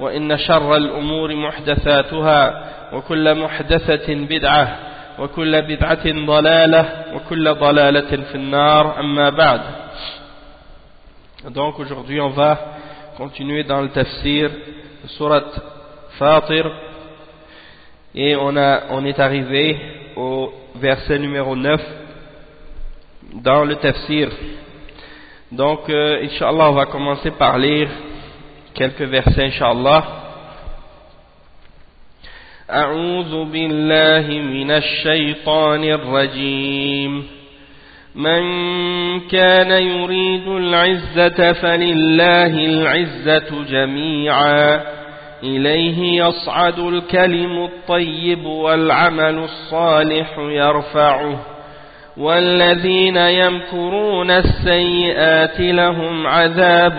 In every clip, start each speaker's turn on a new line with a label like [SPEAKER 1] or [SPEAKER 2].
[SPEAKER 1] وإن شر الأمور محدثاتها وكل محدثة بدعة وكل بدعة ضلالة وكل ضلالة في النار أما بعد Donc aujourd'hui on va continuer dans le tafsir de surat Fatir et on, a, on est arrivé au verset numéro 9 dans le tafsir. Donc, euh, Inch'Allah, on va commencer par lire quelques versets, Inch'Allah. أعوذ بالله من الشيطان الرجيم من كان يريد العزة فلله العزة جميعا إليه يصعد الكلم الطيب والعمل الصالح يرفعه والذين يمكرون السيئات لهم عذاب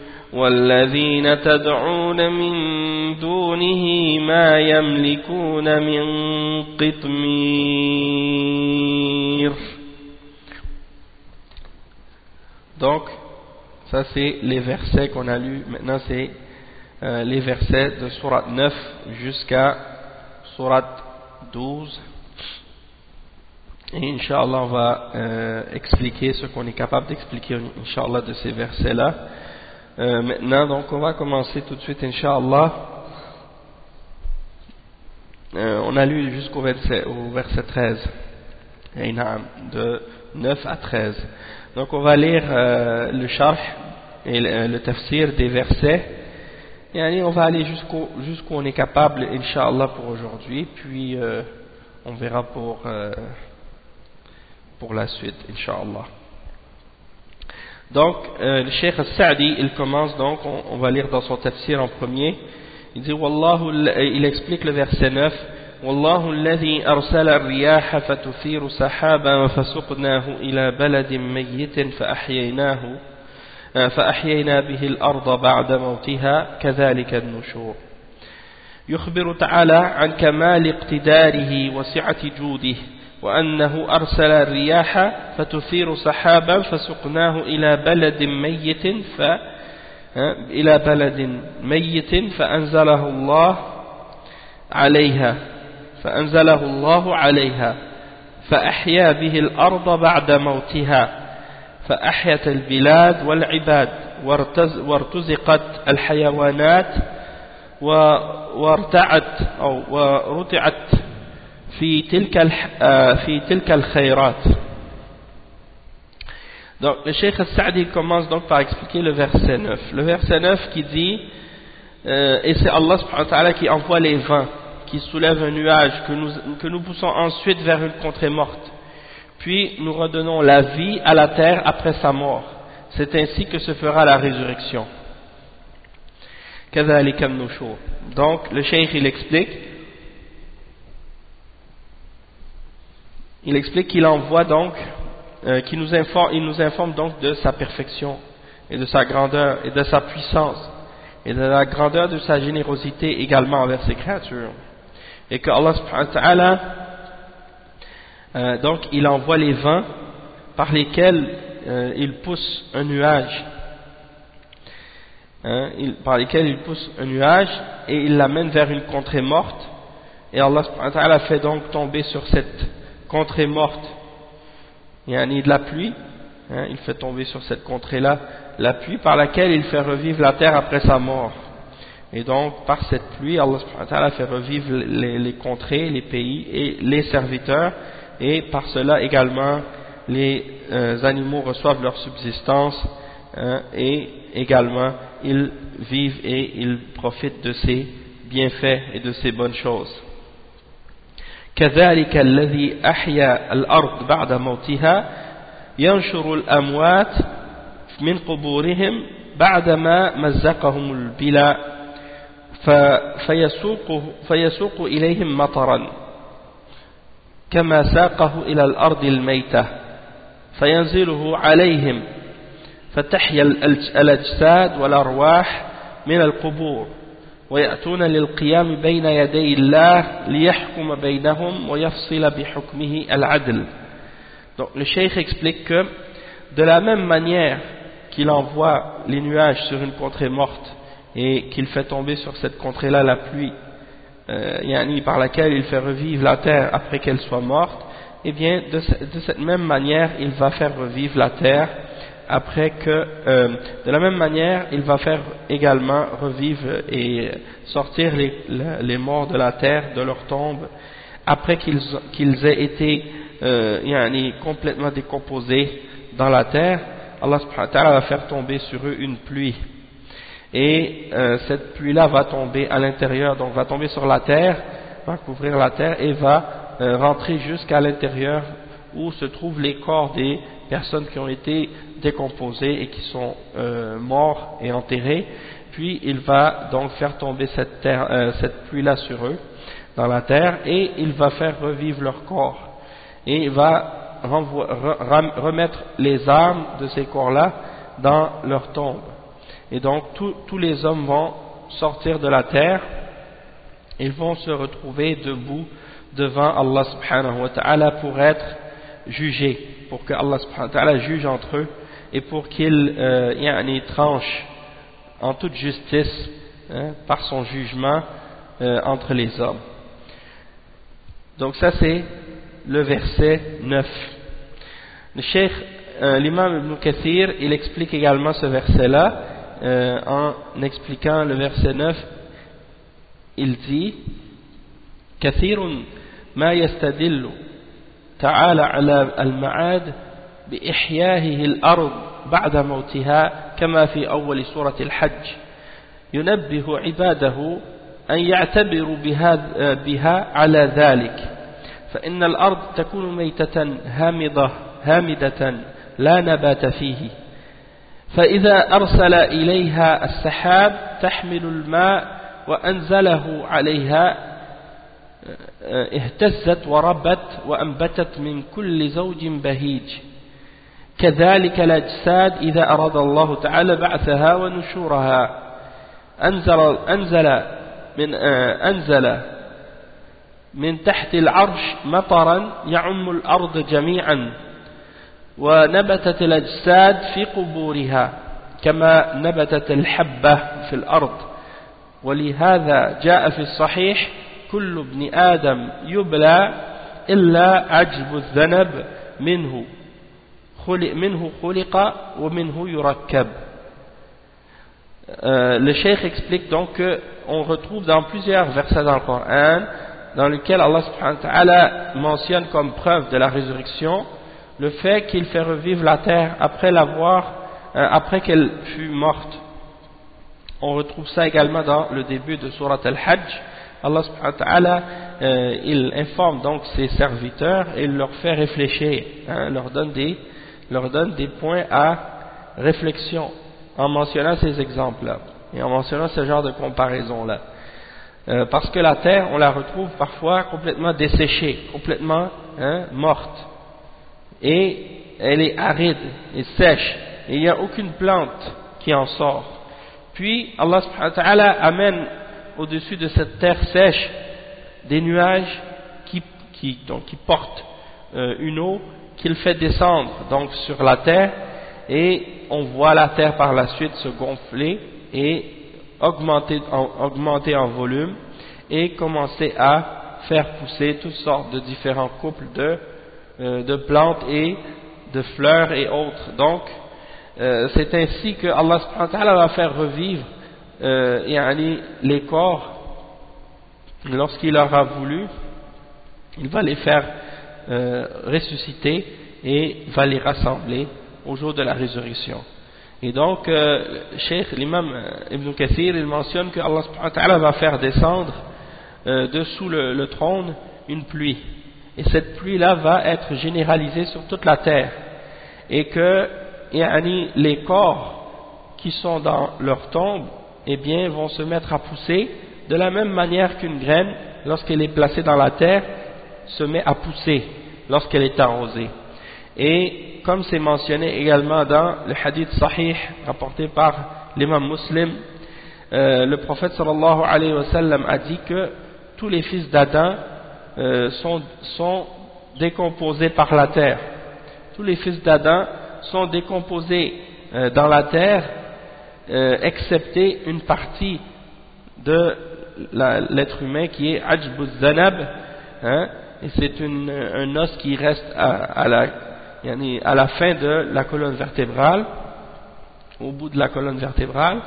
[SPEAKER 1] والذين تدعون من دونه ما يملكون من قطمير Donc, ça c'est les versets qu'on a lus. Maintenant c'est euh, les versets de Surat 9 jusqu'à Surat 12. Et Inch'Allah, on va euh, expliquer ce qu'on est capable d'expliquer, Inch'Allah, de ces versets-là. Euh, maintenant, donc, on va commencer tout de suite, Inch'Allah. Euh, on a lu jusqu'au verset, au verset 13, de 9 à 13. Donc, on va lire euh, le charh et le, le tafsir des versets on va aller jusqu'où on est capable, Inch'Allah, pour aujourd'hui, puis on verra pour, pour la suite, Inch'Allah. Donc, euh, le Cheikh Sa'di, il commence donc, on, va lire dans son tafsir en premier, il dit, Wallahu, il explique le verset 9, والله الذي أرسل الرياح فتثير سحابا فسقناه إلى بلد ميت فأحييناه فأحيينا به الأرض بعد موتها كذلك النشور يخبر تعالى عن كمال اقتداره وسعة جوده وأنه أرسل الرياح فتثير سحابا فسقناه إلى بلد ميت ف إلى بلد ميت فأنزله الله عليها فأنزله الله عليها فأحيا به الأرض بعد موتها فأحيت البلاد والعباد وارتزقت الحيوانات وارتعت أو ورتعت في تلك في تلك الخيرات Donc, le Cheikh Al-Sa'di commence donc par expliquer le verset 9. Le verset 9 qui dit, euh, et c'est Allah subhanahu wa ta'ala qui envoie les vents, qui soulève un nuage, que nous, que nous poussons ensuite vers une contrée morte. Puis nous redonnons la vie à la terre après sa mort. C'est ainsi que se fera la résurrection. Donc le cheikh il explique il explique qu'il envoie donc euh, qu'il nous informe, il nous informe donc de sa perfection et de sa grandeur et de sa puissance et de la grandeur de sa générosité également envers ses créatures. Et que Allah subhanahu wa ta'ala euh, donc il envoie les vents par lesquels euh, il pousse un nuage. Hein, par lesquels il pousse un nuage et il l'amène vers une contrée morte. Et Allah subhanahu wa ta'ala fait donc tomber sur cette contrée morte il y a de la pluie hein, il fait tomber sur cette contrée là la pluie par laquelle il fait revivre la terre après sa mort et donc, par cette pluie, Allah fait revivre les, contrées, les pays et les serviteurs. Et par cela également, les euh, animaux reçoivent leur subsistance. Hein, et également, ils vivent et ils profitent de ces bienfaits et de ces bonnes choses. كذلك الذي أحيا الأرض بعد موتها ينشر الأموات من قبورهم بعدما مزقهم البلاء فيسوق, فيسوق إليهم مطرا كما ساقه إلى الأرض الميتة فينزله عليهم فتحيا الأجساد والأرواح من القبور. ويأتون للقيام بين يدي الله ليحكم بينهم ويفصل بحكمه العدل Donc le cheikh explique que de la même manière qu'il envoie les nuages sur une contrée morte et qu'il fait tomber sur cette contrée-là la pluie, euh, par laquelle il fait revivre la terre après qu'elle soit morte, eh bien, de, cette même manière, il va faire revivre la terre après que, euh, de la même manière, il va faire également revivre et sortir les, morts de la terre de leur tombe après qu'ils aient été euh, complètement décomposés dans la terre. Allah va faire tomber sur eux une pluie et euh, cette pluie-là va tomber à l'intérieur, donc va tomber sur la terre, va couvrir la terre et va euh, rentrer jusqu'à l'intérieur où se trouvent les corps des personnes qui ont été décomposées et qui sont euh, morts et enterrés. Puis il va donc faire tomber cette, cette pluie-là sur eux, dans la terre, et il va faire revivre leur corps. Et il va remettre les âmes de ces corps-là dans leur tombe et donc tous les hommes vont sortir de la terre, ils vont se retrouver debout devant Allah subhanahu wa ta'ala pour être jugés, pour que Allah subhanahu wa ta'ala juge entre eux et pour qu'il euh, tranche en toute justice hein, par son jugement euh, entre les hommes. Donc ça c'est le verset 9. Le cheikh, euh, l'imam Ibn Kathir, il explique également ce verset-là euh, en expliquant le verset 9, il dit كثير ما يستدل تعالى على المعاد بإحيائه الأرض بعد موتها كما في أول سورة الحج. ينبه عباده أن يعتبروا بها, على ذلك. فإن الأرض تكون ميتة هامضة هامدة لا نبات فيه. فإذا أرسل إليها السحاب تحمل الماء وأنزله عليها اهتزت وربت وأنبتت من كل زوج بهيج. كذلك الأجساد إذا أراد الله تعالى بعثها ونشورها. أنزل, أنزل من أنزل من تحت العرش مطرا يعم الأرض جميعا ونبتت الأجساد في قبورها كما نبتت الحبة في الأرض. ولهذا جاء في الصحيح كل ابن آدم يبلى إلا عجب الذنب منه. منه خلق ومنه يركب Euh, le cheikh explique donc qu'on retrouve dans plusieurs versets dans le Coran dans lesquels Allah subhanahu wa ta'ala mentionne comme preuve de la résurrection le fait qu'il fait revivre la terre après l'avoir, euh, après qu'elle fut morte. On retrouve ça également dans le début de Surat al-Hajj. Allah subhanahu wa ta'ala, euh, il informe donc ses serviteurs et il leur fait réfléchir, hein, leur, donne des, leur donne des points à réflexion en mentionnant ces exemples-là et en mentionnant ce genre de comparaison-là. Euh, parce que la terre, on la retrouve parfois complètement desséchée, complètement hein, morte et elle est aride et sèche et il n'y a aucune plante qui en sort. Puis Allah subhanahu wa amène au-dessus de cette terre sèche des nuages qui portent euh, une eau qu'il fait descendre donc sur la terre et on voit la terre par la suite se gonfler et augmenter en, augmenter en volume et commencer à faire pousser toutes sortes de différents couples de euh, de plantes et de fleurs et autres. Donc, euh, c'est ainsi que Allah va faire revivre euh, les corps lorsqu'il aura voulu. Il va les faire ressusciter et va les rassembler au jour de la résurrection. Et donc, Cheikh, l'imam Ibn Kathir, il mentionne que Allah va faire descendre dessous le trône une pluie et cette pluie-là va être généralisée sur toute la terre et que les corps qui sont dans leur tombe eh bien, vont se mettre à pousser de la même manière qu'une graine, lorsqu'elle est placée dans la terre, se met à pousser lorsqu'elle est arrosée. Et comme c'est mentionné également dans le hadith sahih rapporté par l'imam muslim, euh, le prophète sallallahu alayhi wa sallam a dit que tous les fils d'Adam euh, sont, sont décomposés par la terre. Tous les fils d'Adam sont décomposés euh, dans la terre, excepté une partie de l'être humain qui est Ajbuz Zanab, hein, et c'est un os qui reste à, la, à la fin de la colonne vertébrale, au bout de la colonne vertébrale,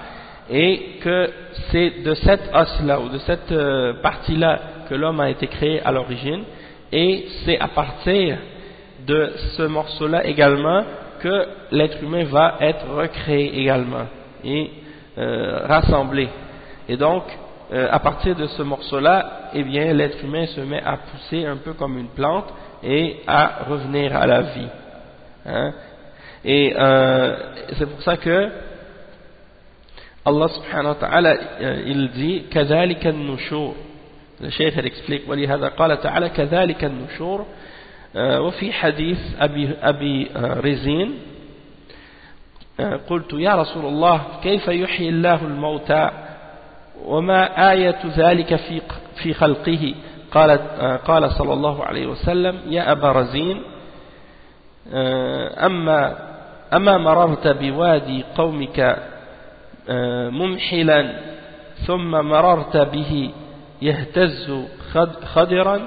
[SPEAKER 1] et que c'est de cet os-là, ou de cette partie-là que l'homme a été créé à l'origine et c'est à partir de ce morceau-là également que l'être humain va être recréé également et euh, rassemblé. Et donc, euh, à partir de ce morceau-là, eh bien, l'être humain se met à pousser un peu comme une plante et à revenir à la vie. Hein. Et euh, c'est pour ça que Allah subhanahu wa ta'ala, il dit, كذلك النشور الشيخ explique ولهذا قال تعالى كذلك النشور وفي حديث أبي, أبي رزين قلت يا رسول الله كيف يحيي الله الموتى وما آية ذلك في في خلقه؟ قال قال صلى الله عليه وسلم يا أبا رزين أما أما مررت بوادي قومك ممحلا ثم مررت به يهتز خضرا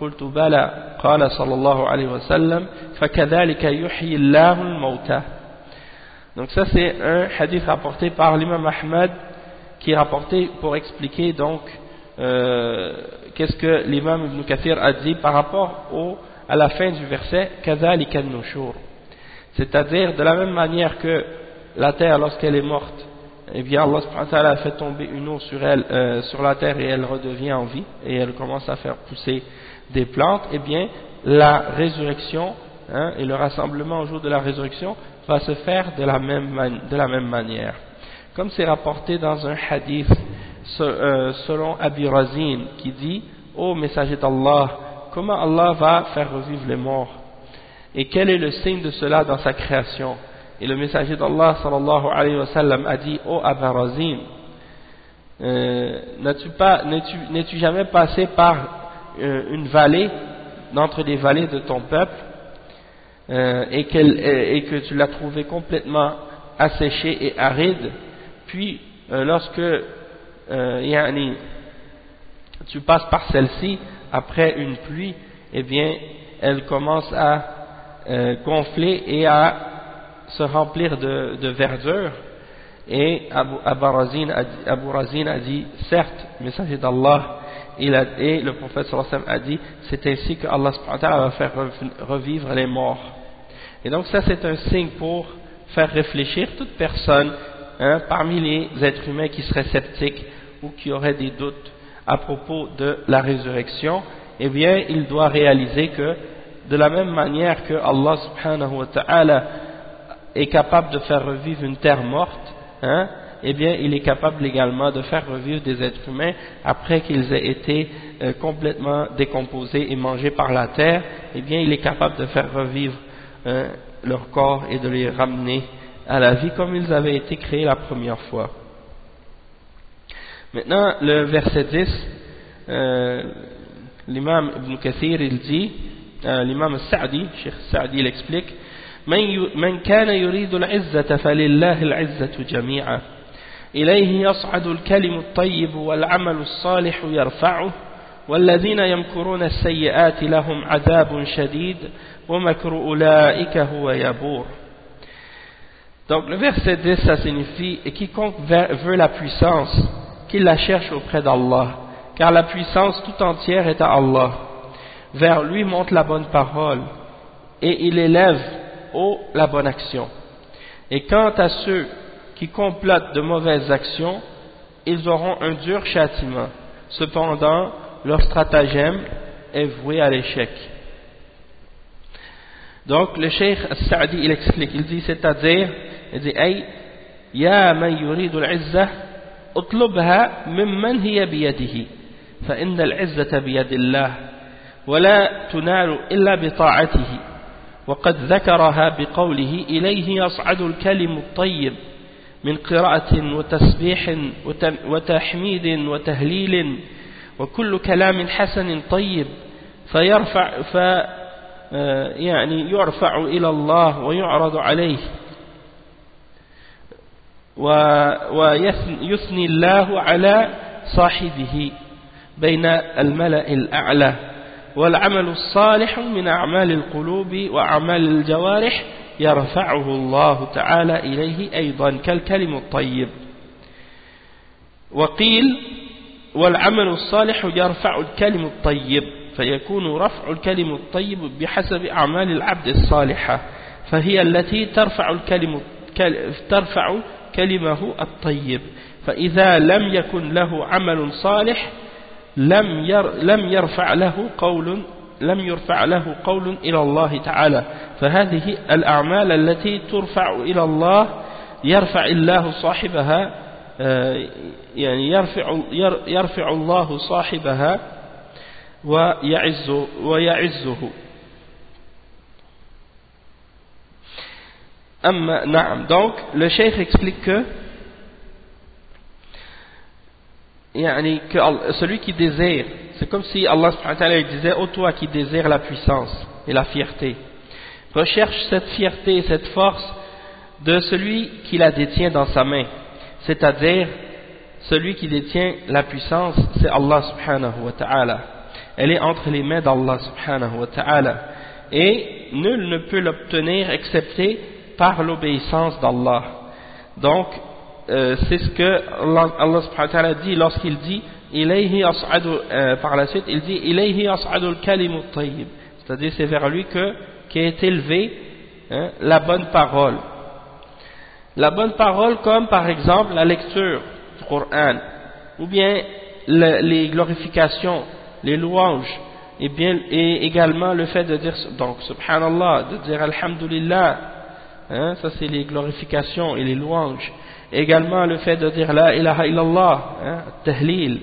[SPEAKER 1] قلت بلى قال صلى الله عليه وسلم فكذلك يحيي الله الموتى. Donc ça c'est un hadith rapporté par l'imam Ahmad qui est rapporté pour expliquer donc euh, qu'est-ce que l'imam Ibn Kathir a dit par rapport au, à la fin du verset c'est-à-dire de la même manière que la terre lorsqu'elle est morte eh bien Allah a fait tomber une eau sur, elle, euh, sur la terre et elle redevient en vie et elle commence à faire pousser des plantes eh bien la résurrection hein, et le rassemblement au jour de la résurrection va se faire de la même, de la même manière. Comme c'est rapporté dans un hadith euh, selon Abi Razin qui dit Ô messager d'Allah, comment Allah va faire revivre les morts? Et quel est le signe de cela dans sa création? Et le messager d'Allah sallallahu alayhi wa sallam a dit Ô Abi Razin, euh, n'es-tu jamais passé par euh, une vallée d'entre les vallées de ton peuple euh, et, que tu l'as trouvé complètement asséché et aride, puis euh, lorsque euh, tu passes par celle-ci, après une pluie, eh bien, elle commence à gonfler et à se remplir de, verdure. Et Abu, Razin a dit, certes, messager d'Allah, et le prophète sallallahu a dit, c'est ainsi que Allah va faire revivre les morts. Et donc ça c'est un signe pour faire réfléchir toute personne hein, parmi les êtres humains qui seraient sceptiques ou qui auraient des doutes à propos de la résurrection, eh bien il doit réaliser que de la même manière que Allah subhanahu wa ta'ala est capable de faire revivre une terre morte, hein, eh bien il est capable également de faire revivre des êtres humains après qu'ils aient été euh, complètement décomposés et mangés par la terre, eh bien il est capable de faire revivre Hein, leur corps et de les ramener à la vie comme ils avaient été créés la première fois. Maintenant, le verset 10, euh, l'imam Ibn Kathir, il dit, euh, l'imam Sa'di, Cheikh Sa'di l'explique, من كان يريد العزة فلله العزة جميعا إليه يصعد الكلم الطيب والعمل الصالح يرفعه والذين يمكرون السيئات لهم عذاب شديد donc le verset 10, ça signifie « Et quiconque veut la puissance, qu'il la cherche auprès d'Allah, car la puissance tout entière est à Allah. Vers lui monte la bonne parole, et il élève haut la bonne action. Et quant à ceux qui complotent de mauvaises actions, ils auront un dur châtiment. Cependant, leur stratagème est voué à l'échec. Donc le Cheikh Al-Sa'di il explique, il dit c'est-à-dire, il dit أي يا من يريد العزة اطلبها ممن هي بيده فإن العزة بيد الله ولا تنال إلا بطاعته وقد ذكرها بقوله إليه يصعد الكلم الطيب من قراءة وتسبيح وتحميد وتهليل وكل كلام حسن طيب فيرفع ف آه، يعني يرفع إلى الله ويعرض عليه. ويثني الله على صاحبه بين الملأ الأعلى. والعمل الصالح من أعمال القلوب وأعمال الجوارح يرفعه الله تعالى إليه أيضا كالكلم الطيب. وقيل والعمل الصالح يرفع الكلم الطيب. فيكون رفع الكلم الطيب بحسب أعمال العبد الصالحة فهي التي ترفع الكلم ترفع كلمه الطيب. فإذا لم يكن له عمل صالح لم ير لم يرفع له قول لم يرفع له قول إلى الله تعالى. فهذه الأعمال التي ترفع إلى الله يرفع الله صاحبها آه، يعني يرفع يرفع الله صاحبها ويعزه donc le cheikh explique que que celui qui désire c'est comme si Allah disait ô toi qui désire la puissance et la fierté recherche cette fierté et cette force de celui qui la détient dans sa main c'est-à-dire celui qui détient la puissance c'est Allah subhanahu wa ta'ala elle est entre les mains d'Allah subhanahu wa ta'ala. Et nul ne peut l'obtenir excepté par l'obéissance d'Allah. Donc, euh, c'est ce que Allah, subhanahu wa ta'ala dit lorsqu'il dit ilayhi euh, par la suite, il dit ilayhi as'adu al-kalimu tayyib. C'est-à-dire, c'est vers lui que, qui est élevé hein, la bonne parole. La bonne parole comme par exemple la lecture du Coran, ou bien les glorifications, les louanges, et, bien, et également le fait de dire, donc subhanallah, de dire alhamdulillah, hein, ça c'est les glorifications et les louanges, également le fait de dire la ilaha illallah, hein, tahlil,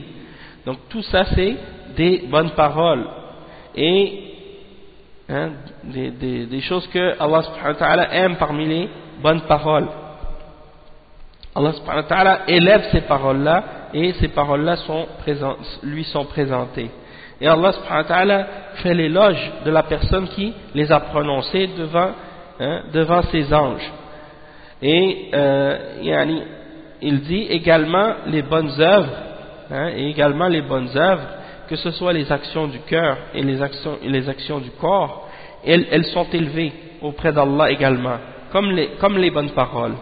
[SPEAKER 1] donc tout ça c'est des bonnes paroles, et hein, des, choses que Allah subhanahu wa aime parmi les bonnes paroles. Allah subhanahu wa élève ces paroles-là et ces paroles-là lui sont présentées. Et Allah subhanahu wa ta'ala fait l'éloge de la personne qui les a prononcées devant, hein, devant ses anges. Et euh, il dit également les bonnes œuvres, hein, et également les bonnes œuvres, que ce soit les actions du cœur et les actions, et les actions du corps, elles, elles sont élevées auprès d'Allah également, comme les, comme les bonnes paroles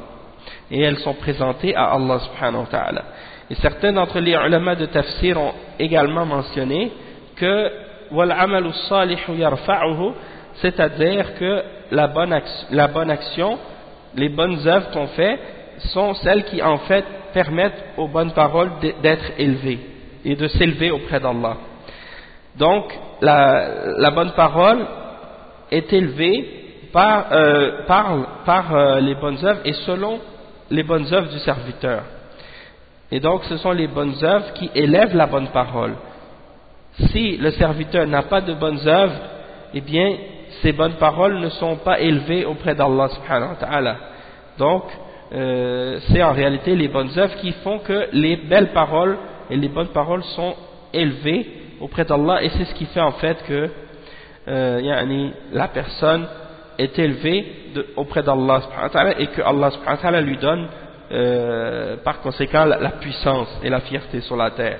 [SPEAKER 1] et elles sont présentées à Allah subhanahu wa ta'ala. Et certains d'entre les ulama de tafsir ont également mentionné que c'est-à-dire que la bonne, action, la bonne action, les bonnes œuvres qu'on fait, sont celles qui en fait permettent aux bonnes paroles d'être élevées et de s'élever auprès d'Allah. Donc, la, la, bonne parole est élevée par, euh, par, euh, les bonnes œuvres et selon les bonnes œuvres du serviteur. Et donc ce sont les bonnes œuvres qui élèvent la bonne parole. Si le serviteur n'a pas de bonnes œuvres, eh bien ces bonnes paroles ne sont pas élevées auprès d'Allah. Donc euh, c'est en réalité les bonnes œuvres qui font que les belles paroles et les bonnes paroles sont élevées auprès d'Allah et c'est ce qui fait en fait que euh, la personne est élevée auprès d'Allah et que Allah lui donne euh, par conséquent la, puissance et la fierté sur la terre.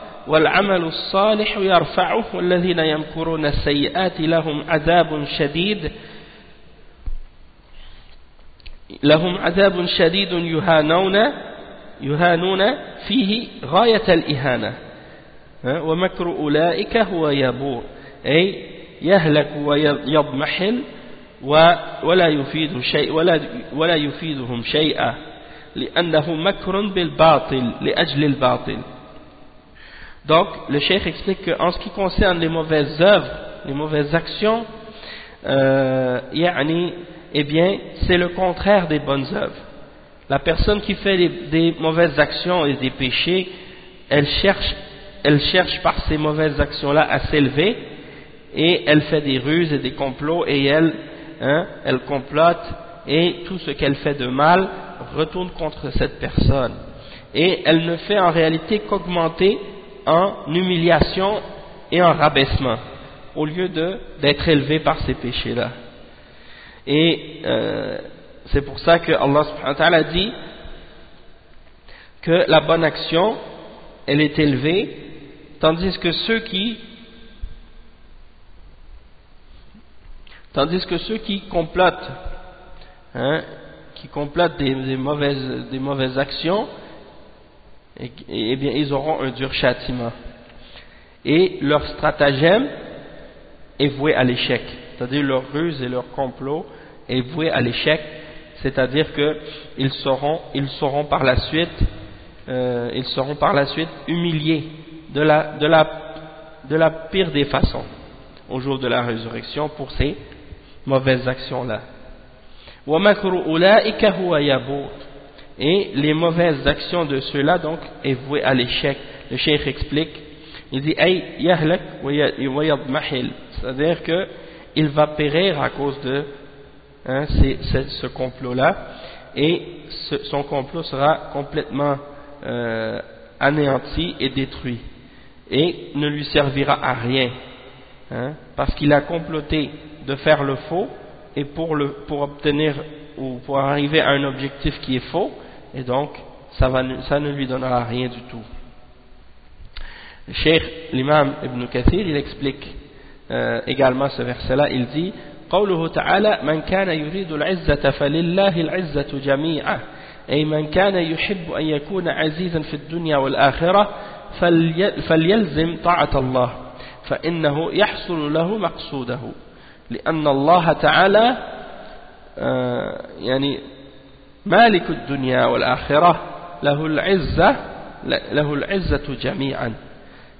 [SPEAKER 1] والعمل الصالح يرفعه والذين يمكرون السيئات لهم عذاب شديد لهم عذاب شديد يهانون يهانون فيه غاية الإهانة. ومكر أولئك هو يبور. أي يهلك ويضمحل ولا يفيد شيء ولا ولا يفيدهم شيئا لأنه مكر بالباطل لأجل الباطل. Donc, le cheikh explique qu'en ce qui concerne les mauvaises œuvres, les mauvaises actions, euh, eh bien, c'est le contraire des bonnes œuvres. La personne qui fait des, des mauvaises actions et des péchés, elle cherche, elle cherche par ces mauvaises actions-là à s'élever, et elle fait des ruses et des complots, et elle Hein, elle complote et tout ce qu'elle fait de mal retourne contre cette personne. Et elle ne fait en réalité qu'augmenter en humiliation et en rabaissement, au lieu d'être élevée par ces péchés-là. Et euh, c'est pour ça que Allah subhanahu wa dit que la bonne action, elle est élevée, tandis que ceux qui Tandis que ceux qui complotent, hein, qui des, mauvaises, des mauvaises actions, eh, bien, ils auront un dur châtiment. Et leur stratagème est voué à l'échec. C'est-à-dire leur ruse et leur complot est voué à l'échec. C'est-à-dire qu'ils seront, ils seront par la suite, euh, ils seront par la suite humiliés de la, de la, de la pire des façons au jour de la résurrection pour ces mauvaises actions-là. Et les mauvaises actions de ceux-là, donc, est voué à l'échec. Le cheikh explique, il dit, c'est-à-dire qu'il va périr à cause de hein, ce complot-là, et son complot sera complètement euh, anéanti et détruit, et ne lui servira à rien, hein, parce qu'il a comploté de faire le faux et pour obtenir ou pour arriver à un objectif qui est faux, et donc ça, va, ça ne lui donnera rien du tout. Le Cheikh, l'imam Ibn Kathir, il explique euh, également ce verset-là, il dit قوله تعالى من كان يريد العزة فلله العزة جميعا أي من كان يحب أن يكون عزيزا في الدنيا والآخرة فليلزم طاعة الله فإنه يحصل له مقصوده لأن الله تعالى آه، يعني مالك الدنيا والآخرة له العزة له العزة جميعا.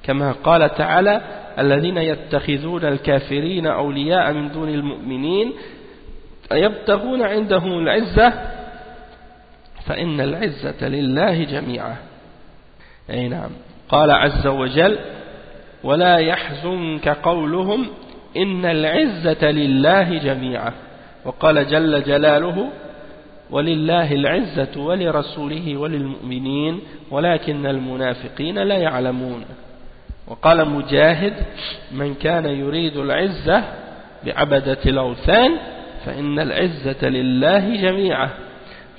[SPEAKER 1] كما قال تعالى الذين يتخذون الكافرين أولياء من دون المؤمنين يبتغون عندهم العزة فإن العزة لله جميعا. أي نعم. قال عز وجل ولا يحزنك قولهم إن العزة لله جميعا. وقال جل جلاله ولله العزة ولرسوله وللمؤمنين ولكن المنافقين لا يعلمون. وقال مجاهد من كان يريد العزة بعبدة الأوثان فإن العزة لله جميعا.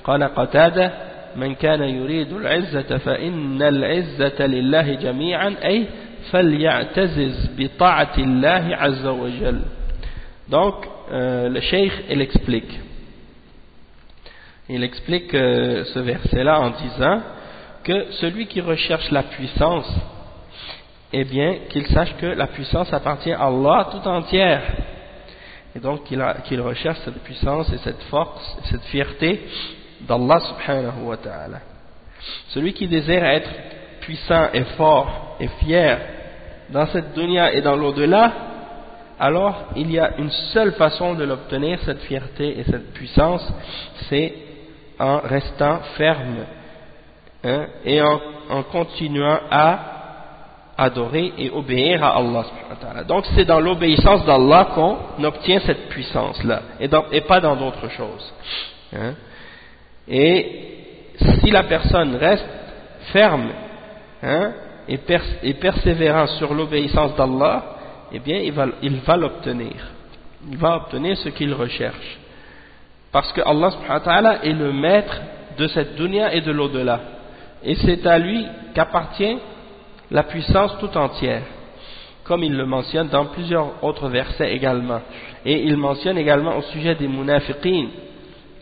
[SPEAKER 1] قال قتادة من كان يريد العزة فإن العزة لله جميعا أي فليعتزز بطاعة الله عز وجل. Donc euh, le cheikh il explique il explique euh, ce verset là en disant que celui qui recherche la puissance eh bien qu'il sache que la puissance appartient à Allah tout entière et donc qu'il recherche cette puissance et cette force et cette fierté d'Allah subhanahu wa ta'ala. Celui qui désire être puissant et fort et fier dans cette dunya et dans l'au-delà, alors il y a une seule façon de l'obtenir, cette fierté et cette puissance, c'est en restant ferme hein, et en, continuant à adorer et obéir à Allah. Donc c'est dans l'obéissance d'Allah qu'on obtient cette puissance-là et, et, pas dans d'autres choses. Hein. Et si la personne reste ferme hein, et, persévérant sur l'obéissance d'Allah, eh bien il va l'obtenir. Il va obtenir ce qu'il recherche. Parce que Allah est le maître de cette dunya et de l'au-delà. Et c'est à lui qu'appartient la puissance tout entière. Comme il le mentionne dans plusieurs autres versets également. Et il mentionne également au sujet des munafiqin,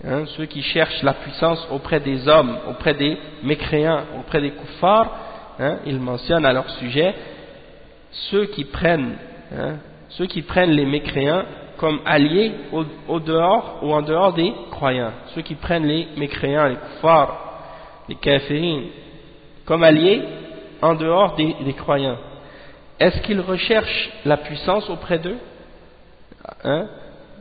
[SPEAKER 1] Hein, ceux qui cherchent la puissance auprès des hommes, auprès des mécréants, auprès des kuffars, hein, ils mentionnent à leur sujet ceux qui prennent, hein, ceux qui prennent les mécréants comme alliés au, dehors ou en dehors des croyants, ceux qui prennent les mécréants, les kuffars, les kafirines, comme alliés en dehors des, des croyants. Est-ce qu'ils recherchent la puissance auprès d'eux? Hein?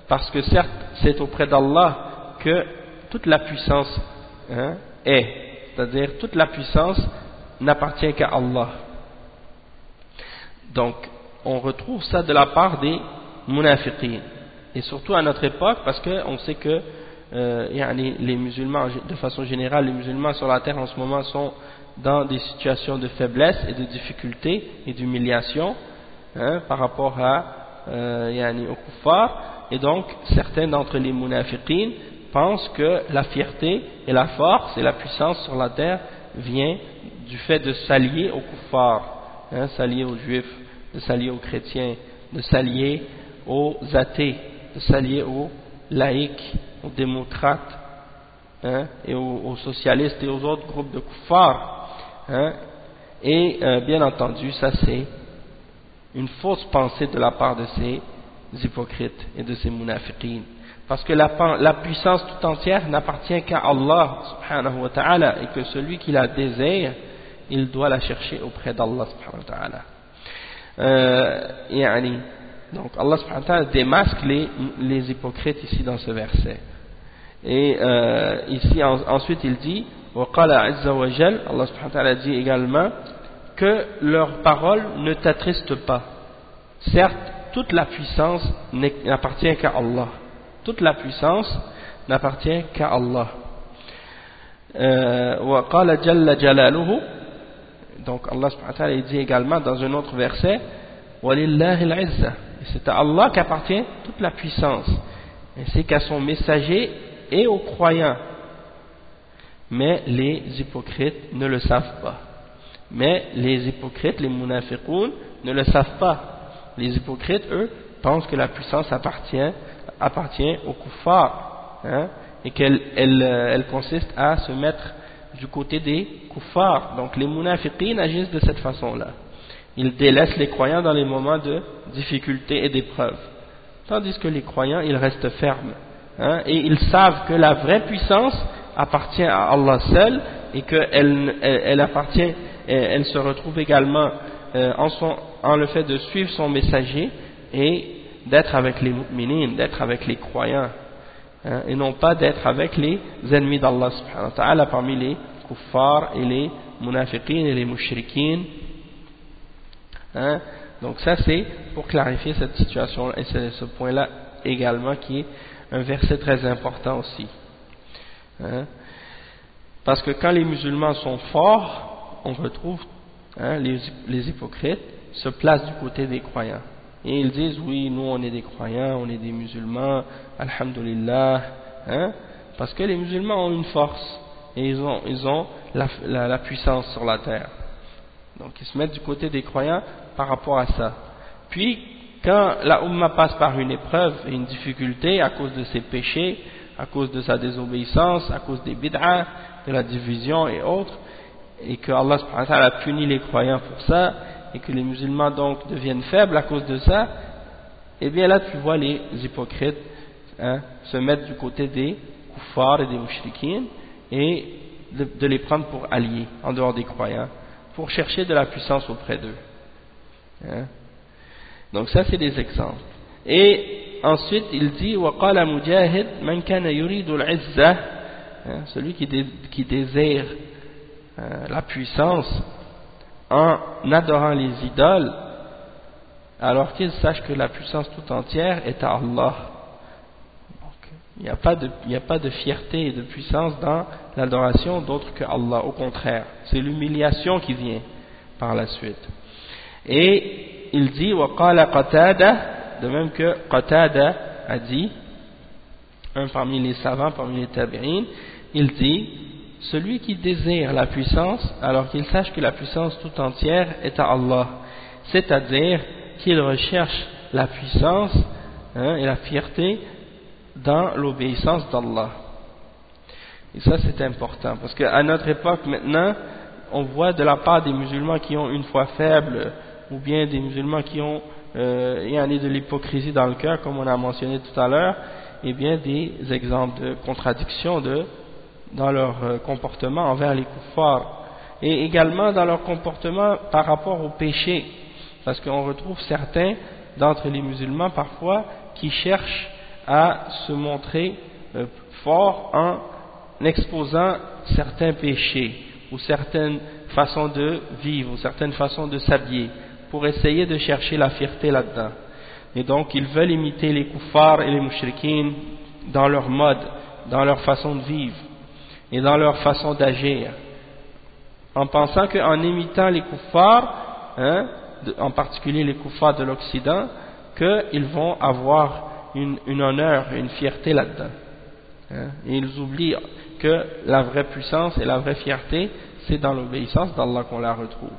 [SPEAKER 1] Parce que certes, c'est auprès d'Allah que toute la puissance hein, est, c'est-à-dire toute la puissance n'appartient qu'à Allah. Donc, on retrouve ça de la part des munafiqin. Et surtout à notre époque, parce qu'on sait que euh, les musulmans, de façon générale, les musulmans sur la terre en ce moment sont dans des situations de faiblesse et de difficulté et d'humiliation hein, par rapport à euh, au kuffar. Et donc, certains d'entre les munafiqin pense que la fierté et la force et la puissance sur la terre vient du fait de s'allier aux kuffars, hein, s'allier aux juifs, de s'allier aux chrétiens, de s'allier aux athées, de s'allier aux laïcs, aux démocrates, hein, et aux, socialistes et aux autres groupes de kuffars. Hein. et euh, bien entendu, ça c'est une fausse pensée de la part de ces hypocrites et de ces munafiqines. Parce que la, puissance tout entière n'appartient qu'à Allah subhanahu wa ta'ala et que celui qui la désire, il doit la chercher auprès d'Allah subhanahu wa ta'ala. Euh, donc Allah subhanahu wa ta'ala démasque les, les, hypocrites ici dans ce verset. Et euh, ici ensuite il dit وقال عز وجل Allah subhanahu wa ta'ala dit également que leurs paroles ne t'attristent pas. Certes, toute la puissance n'appartient qu'à Allah toute la puissance n'appartient qu'à Allah. Euh, donc Allah subhanahu wa ta'ala dit également dans un autre verset c'est à Allah qu'appartient toute la puissance ainsi qu'à son messager et aux croyants. Mais les hypocrites ne le savent pas. Mais les hypocrites, les munafiqoun ne le savent pas. Les hypocrites eux pensent que la puissance appartient, appartient aux hein, et qu'elle elle, elle consiste à se mettre du côté des kuffars donc les munafiqin agissent de cette façon là ils délaissent les croyants dans les moments de difficulté et d'épreuve. Tandis que les croyants ils restent fermes hein, et ils savent que la vraie puissance appartient à Allah seul et qu'elle elle, appartient elle se retrouve également euh, en le fait de suivre son messager et d'être avec les mu'minines, d'être avec les croyants hein, et non pas d'être avec les ennemis d'Allah subhanahu wa ta'ala parmi les kuffars et les munafiqin et les mushrikines hein? donc ça c'est pour clarifier cette situation et c'est ce point là également qui est un verset très important aussi. Hein? parce que quand les musulmans sont forts on retrouve hein, les, hypocrites se placent du côté des croyants. Et ils disent oui nous on est des croyants on est des musulmans alhamdulillah parce que les musulmans ont une force et ils ont, ils ont la, puissance sur la terre. Donc ils se mettent du côté des croyants par rapport à ça. Puis quand la Ummah passe par une épreuve et une difficulté à cause de ses péchés à cause de sa désobéissance à cause des bid'ah de la division et autres et que Allah a puni les croyants pour ça et que les musulmans donc deviennent faibles à cause de ça, eh bien là tu vois les hypocrites hein, se mettre du côté des kuffars et des mouchriquins et de, les prendre pour alliés en dehors des croyants pour chercher de la puissance auprès d'eux. Hein. Donc ça c'est des exemples. Et ensuite il dit وقال مجاهد من كان يريد العزة celui qui, qui désire euh, la puissance en adorant les idoles, alors qu'ils sachent que la puissance tout entière est à Allah. il n'y a, pas de, fierté et de puissance dans l'adoration d'autre que Allah. Au contraire, c'est l'humiliation qui vient par la suite. Et il dit, Qatada, de même que Qatada a dit, un parmi les savants, parmi les tabi'in, il dit, celui qui désire la puissance, alors qu'il sache que la puissance tout entière est à Allah, c'est-à-dire qu'il recherche la puissance hein, et la fierté dans l'obéissance d'Allah. Et ça c'est important, parce qu'à notre époque maintenant, on voit de la part des musulmans qui ont une foi faible, ou bien des musulmans qui ont euh, de l'hypocrisie dans le cœur, comme on a mentionné tout à l'heure, et bien des exemples de contradiction de dans leur euh, comportement envers les kuffars et également dans leur comportement par rapport au péché parce qu'on retrouve certains d'entre les musulmans parfois qui cherchent à se montrer euh, forts en exposant certains péchés ou certaines façons de vivre ou certaines façons de s'habiller pour essayer de chercher la fierté là-dedans. Et donc ils veulent imiter les kuffars et les mushrikines dans leur mode, dans leur façon de vivre et dans leur façon d'agir, en pensant qu'en imitant les kuffars, hein, en particulier les kuffars de l'Occident, qu'ils vont avoir une, honneur, une fierté là-dedans. Hein? et ils oublient que la vraie puissance et la vraie fierté, c'est dans l'obéissance d'Allah qu'on la retrouve.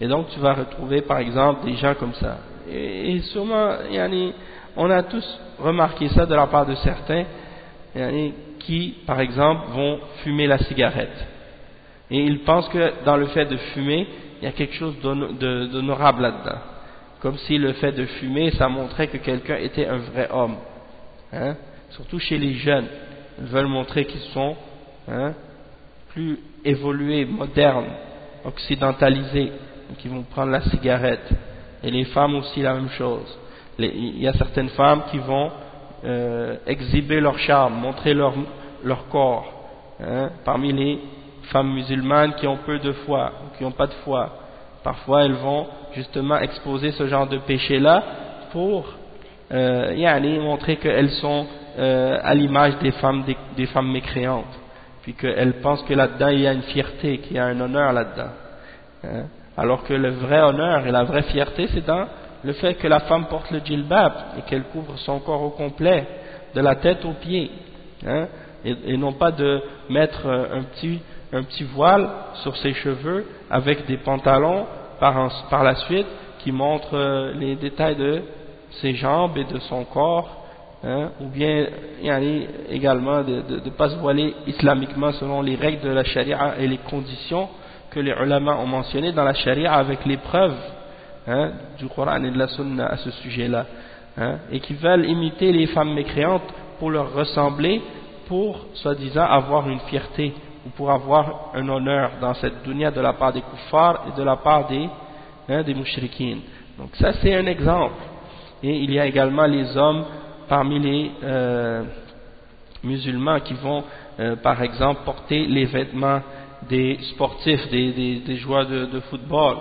[SPEAKER 1] Et donc tu vas retrouver par exemple des gens comme ça. Et, et sûrement, on a tous remarqué ça de la part de certains, qui, par exemple, vont fumer la cigarette. Et ils pensent que dans le fait de fumer, il y a quelque chose d'honorable là-dedans. Comme si le fait de fumer, ça montrait que quelqu'un était un vrai homme. Hein? Surtout chez les jeunes. Ils veulent montrer qu'ils sont hein, plus évolués, modernes, occidentalisés. Donc ils vont prendre la cigarette. Et les femmes aussi la même chose. il y a certaines femmes qui vont euh, exhiber leur charme, montrer leur, leur corps. Hein, parmi les femmes musulmanes qui ont peu de foi, qui n'ont pas de foi. Parfois, elles vont justement exposer ce genre de péché-là pour euh, montrer qu'elles sont euh, à l'image des femmes, des, femmes mécréantes. Puis qu'elles pensent que là-dedans, il y a une fierté, qu'il y a un honneur là-dedans. Hein. alors que le vrai honneur et la vraie fierté, c'est dans le fait que la femme porte le djilbab et qu'elle couvre son corps au complet, de la tête aux pieds. Hein. et, non pas de mettre un petit, un petit voile sur ses cheveux avec des pantalons par, la suite qui montrent euh, les détails de ses jambes et de son corps, hein, ou bien également de ne pas se voiler islamiquement selon les règles de la charia et les conditions que les ulama ont mentionnées dans la charia avec les preuves hein, du Coran et de la Sunna à ce sujet-là, hein, et qui veulent imiter les femmes mécréantes pour leur ressembler, pour soi-disant avoir une fierté ou pour avoir un honneur dans cette dunya de la part des kuffars et de la part des, hein, des Donc ça c'est un exemple. Et il y a également les hommes parmi les euh, musulmans qui vont euh, par exemple porter les vêtements des sportifs, des, joueurs de, football,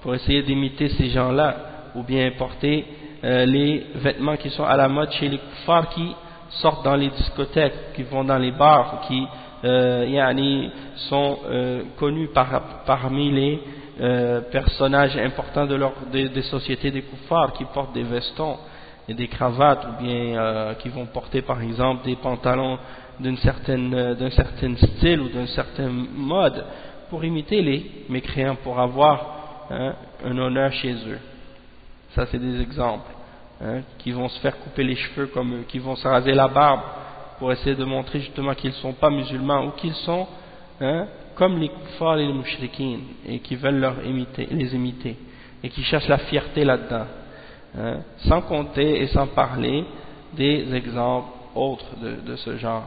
[SPEAKER 1] pour essayer d'imiter ces gens-là, ou bien porter euh, les vêtements qui sont à la mode chez les kuffars qui sortent dans les discothèques, qui vont dans les bars, qui euh, sont euh, connus par, parmi les euh, personnages importants de leur, des, sociétés des kuffars qui portent des vestons et des cravates ou bien euh, qui vont porter par exemple des pantalons d'un certaine, certain style ou d'un certain mode pour imiter les mécréants, pour avoir hein, un honneur chez eux. Ça c'est des exemples. Hein, qui vont se faire couper les cheveux comme eux, qui vont se raser la barbe pour essayer de montrer justement qu'ils ne sont pas musulmans ou qu'ils sont hein, comme les kuffars et les mouchriquins et qui veulent leur imiter, les imiter et qui cherchent la fierté là-dedans hein, sans compter et sans parler des exemples autres de, ce genre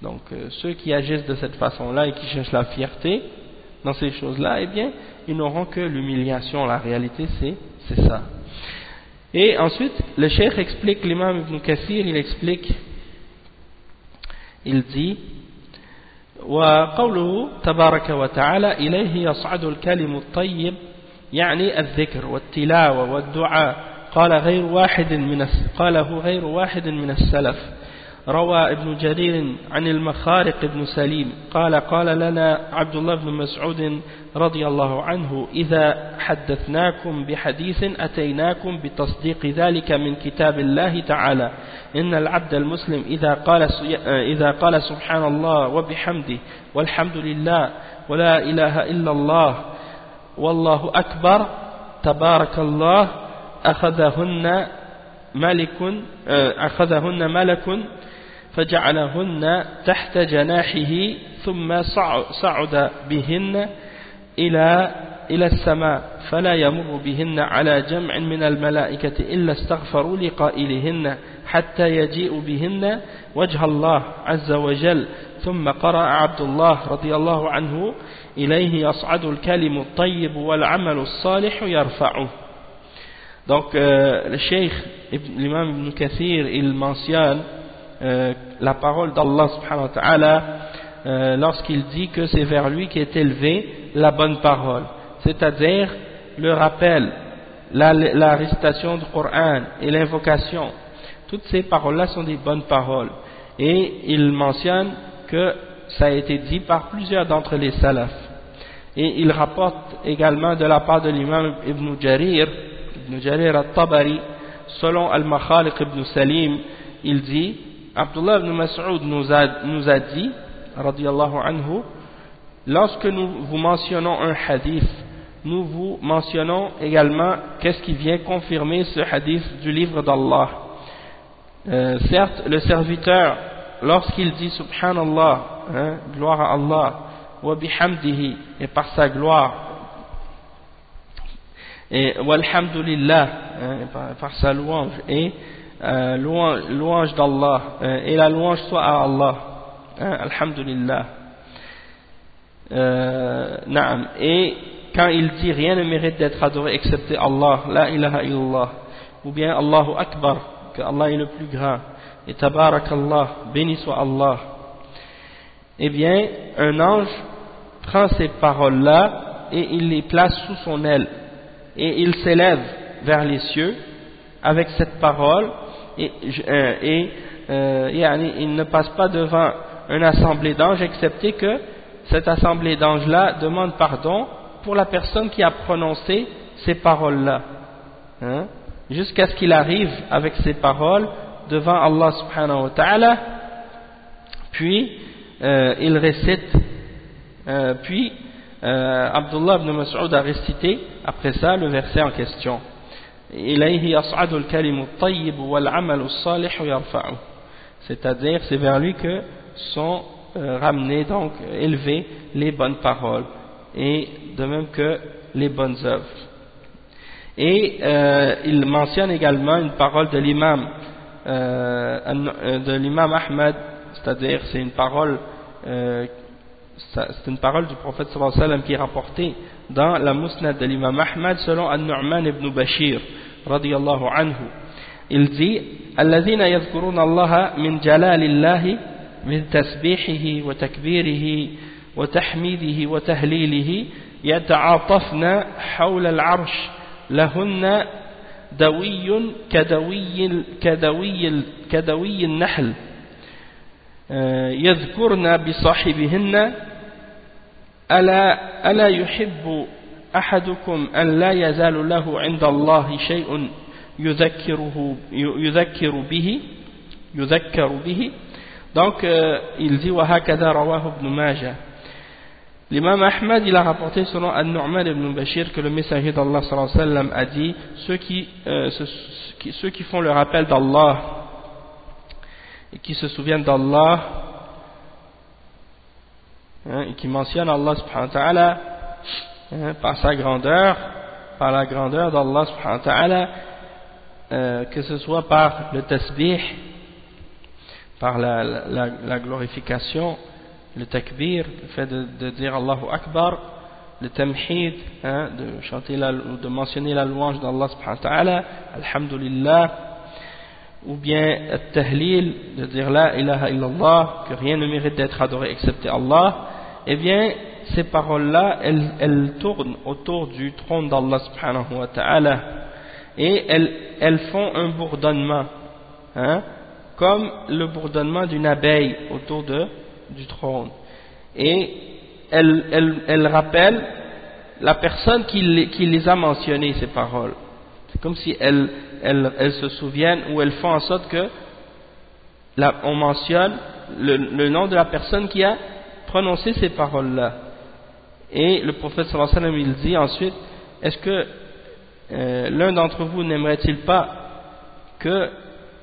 [SPEAKER 1] donc euh, ceux qui agissent de cette façon-là et qui cherchent la fierté dans ces choses-là, eh bien, ils n'auront que l'humiliation. La réalité, c'est ça. Et ensuite, le cheikh explique, l'imam Ibn Kathir, il explique il dit وقوله تبارك وتعالى إليه يصعد الكلم الطيب يعني الذكر والتلاوة والدعاء. قال غير واحد من قاله غير واحد من السلف. روى ابن جرير عن المخارق بن سليم. قال قال لنا عبد الله بن مسعود رضي الله عنه إذا حدثناكم بحديث أتيناكم بتصديق ذلك من كتاب الله تعالى. إن العبد المسلم إذا قال, إذا قال سبحان الله وبحمده والحمد لله ولا إله إلا الله والله أكبر تبارك الله أخذهن ملك أخذهن ملك فجعلهن تحت جناحه ثم صعد بهن إلى إلى السماء فلا يمر بهن على جمع من الملائكة إلا استغفروا لقائلهن حتى يجيء بهن وجه الله عز وجل. ثم قرأ عبد الله رضي الله عنه إليه يصعد الكلم الطيب والعمل الصالح يرفعه. Donc euh, le cheikh, l'imam Ibn Kathir, il mentionne euh, la parole d'Allah subhanahu wa ta'ala euh, lorsqu'il dit que c'est vers lui qu'est élevée la bonne parole. C'est-à-dire le rappel la, récitation du Coran et l'invocation. Toutes ces paroles-là sont des bonnes paroles. Et il mentionne que ça a été dit par plusieurs d'entre les salafs. Et il rapporte également de la part de l'imam Ibn Jarir Ibn Jarir al-Tabari selon Al-Makhaliq Ibn Salim il dit Abdullah ibn Mas'ud nous a, nous a dit, anhu, lorsque nous vous mentionnons un hadith, nous vous mentionnons également qu'est-ce qui vient confirmer ce hadith du livre d'Allah. Euh, certes, le serviteur, lorsqu'il dit Subhanallah, hein, gloire à Allah, wa bihamdihi, et par sa gloire, et walhamdulillah, hein, par, sa louange, et euh, louange, d'Allah euh, et la louange soit à Allah hein, Alhamdulillah euh, et quand il dit rien ne mérite d'être adoré excepté Allah la ilaha illallah ou bien Allahu Akbar que Allah est le plus grand et tabarakallah béni soit Allah. Eh bien un ange prend ces paroles là et il les place sous son aile. Et il s'élève vers les cieux avec cette parole et, euh, et euh, il ne passe pas devant une assemblée d'anges excepté que cette assemblée d'anges-là demande pardon pour la personne qui a prononcé ces paroles-là. Hein, jusqu'à ce qu'il arrive avec ces paroles devant Allah subhanahu wa ta'ala puis euh, il récite euh, puis euh, Abdullah ibn Mas'ud a récité après ça le verset en question c'est-à-dire c'est vers lui que sont ramenées donc élevées les bonnes paroles et de même que les bonnes œuvres et euh, il mentionne également une parole de l'imam euh, de l'imam Ahmad c'est-à-dire c'est une parole c'est une parole du prophète sallallahu alayhi wa sallam qui est rapportée dans la musnad de l'imam Ahmad selon An-Nu'man ibn Bashir radiyallahu anhu il dit الذين يذكرون الله من جلال الله من تسبيحه وتكبيره وتحميده وتهليله يتعاطفن حول العرش لهن دوي كدوي كدوي كدوي النحل. يذكرن بصاحبهن ألا, ألا يحب أحدكم أن لا يزال له عند الله شيء يذكره يذكر به يذكر به؟ Donc euh, il dit وهكذا رواه ابن ماجه. L'imam Ahmad il a rapporté selon An-Nu'man ibn Bashir que le messager d'Allah a dit ceux qui, euh, ceux, ceux qui font le rappel d'Allah et qui se souviennent d'Allah hein, et qui mentionnent Allah subhanahu wa ta'ala hein, par sa grandeur, par la grandeur d'Allah subhanahu wa ta'ala, euh, que ce soit par le tasbih, par la, la, la glorification, le takbir, le fait de, de dire Allahu Akbar, le tamhid, hein, de chanter la, mentionner la louange d'Allah subhanahu wa ta'ala, alhamdulillah, ou bien le tahlil, de dire la ilaha illallah, que rien ne mérite d'être adoré excepté Allah, eh bien, ces paroles-là, elles, elles, tournent autour du trône d'Allah subhanahu wa ta'ala. Et elles, elles, font un bourdonnement, hein, comme le bourdonnement d'une abeille autour de, du trône. Et elles rappellent la personne qui les, a mentionnées, ces paroles. C'est comme si elles, se souviennent ou elles font en sorte que on mentionne le, le nom de la personne qui a prononcé ces paroles-là. Et le prophète sallallahu alayhi wa sallam, il dit ensuite, est-ce que euh, l'un d'entre vous n'aimerait-il pas que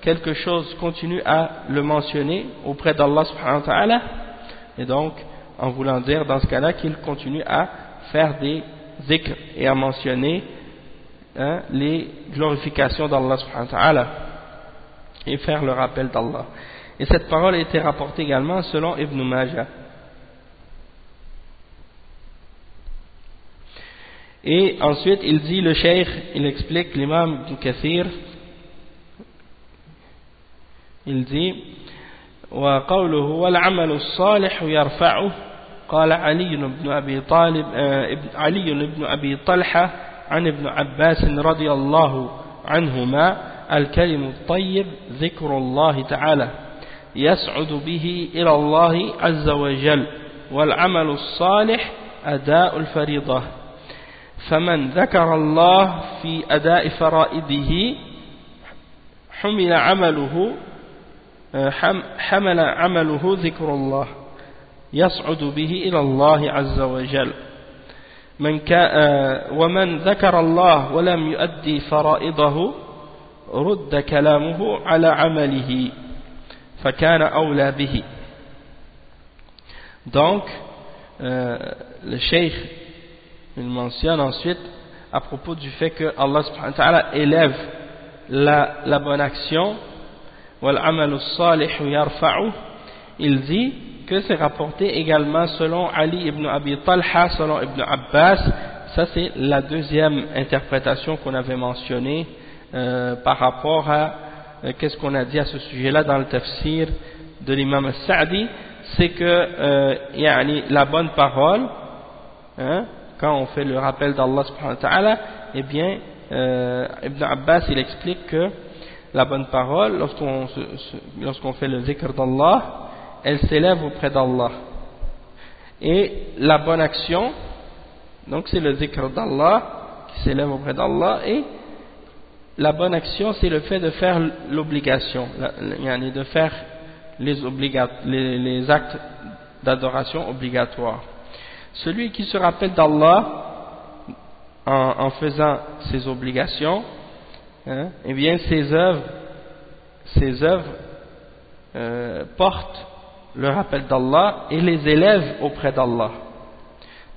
[SPEAKER 1] quelque chose continue à le mentionner auprès d'Allah subhanahu wa ta'ala Et donc, en voulant dire dans ce cas-là qu'il continue à faire des zikr et à mentionner hein, les glorifications d'Allah subhanahu wa ta'ala et faire le rappel d'Allah. Et cette parole a été rapportée également selon Ibn Majah. Et ensuite, il dit, le cheikh, il explique, l'imam Ibn Kathir, il dit, وقوله والعمل الصالح يرفعه. قال علي بن أبي طالب علي بن أبي طلحة عن ابن عباس رضي الله عنهما. الكلم الطيب ذكر الله تعالى. يسعد به إلى الله عز وجل. والعمل الصالح أداء الفريضة. فمن ذكر الله في أداء فرائده حمل عمله حمل عمله ذكر الله يصعد به إلى الله عز وجل من ومن ذكر الله ولم يؤدي فرائضه رد كلامه على عمله فكان أولى به donc euh, le cheikh il mentionne ensuite à propos du fait que Allah subhanahu wa ta'ala élève la, la bonne action il dit que c'est rapporté également selon Ali ibn Abi Talha, selon Ibn Abbas. Ça c'est la deuxième interprétation qu'on avait mentionnée euh, par rapport à euh, qu'est-ce qu'on a dit à ce sujet-là dans le tafsir de l'imam Sa'di. C'est que euh, la bonne parole hein, quand on fait le rappel d'Allah subhanahu wa ta'ala, eh bien, Ibn Abbas, il explique que la bonne parole, lorsqu'on fait le zikr d'Allah, elle s'élève auprès d'Allah. Et la bonne action, donc c'est le zikr d'Allah qui s'élève auprès d'Allah, et la bonne action, c'est le fait de faire l'obligation, de faire les, les actes d'adoration obligatoires. Celui qui se rappelle d'Allah en, faisant ses obligations, hein, eh bien ses œuvres, ses œuvres euh, portent le rappel d'Allah et les élèvent auprès d'Allah.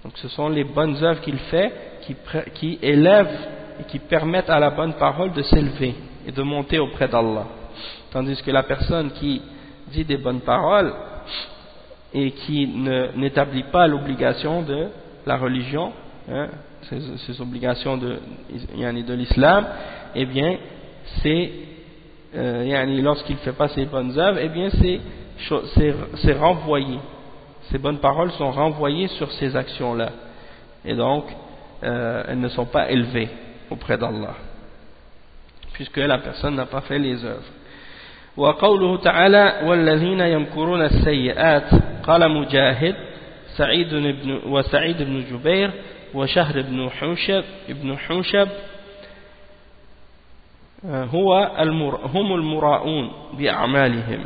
[SPEAKER 1] Donc ce sont les bonnes œuvres qu'il fait qui, qui élèvent et qui permettent à la bonne parole de s'élever et de monter auprès d'Allah. Tandis que la personne qui dit des bonnes paroles et qui n'établit pas l'obligation de la religion, hein, ces, obligations de, de l'islam, eh bien, c'est, euh, lorsqu'il ne fait pas ses bonnes œuvres, eh bien, c'est renvoyé. Ces bonnes paroles sont renvoyées sur ces actions-là. Et donc, euh, elles ne sont pas élevées auprès d'Allah. Puisque la personne n'a pas fait les œuvres. وقوله تعالى والذين يمكرون السيئات قال مجاهد سعيد بن وسعيد بن جبير وشهر بن حوشب ابن حوشب آه، هو المر هم المراؤون بأعمالهم.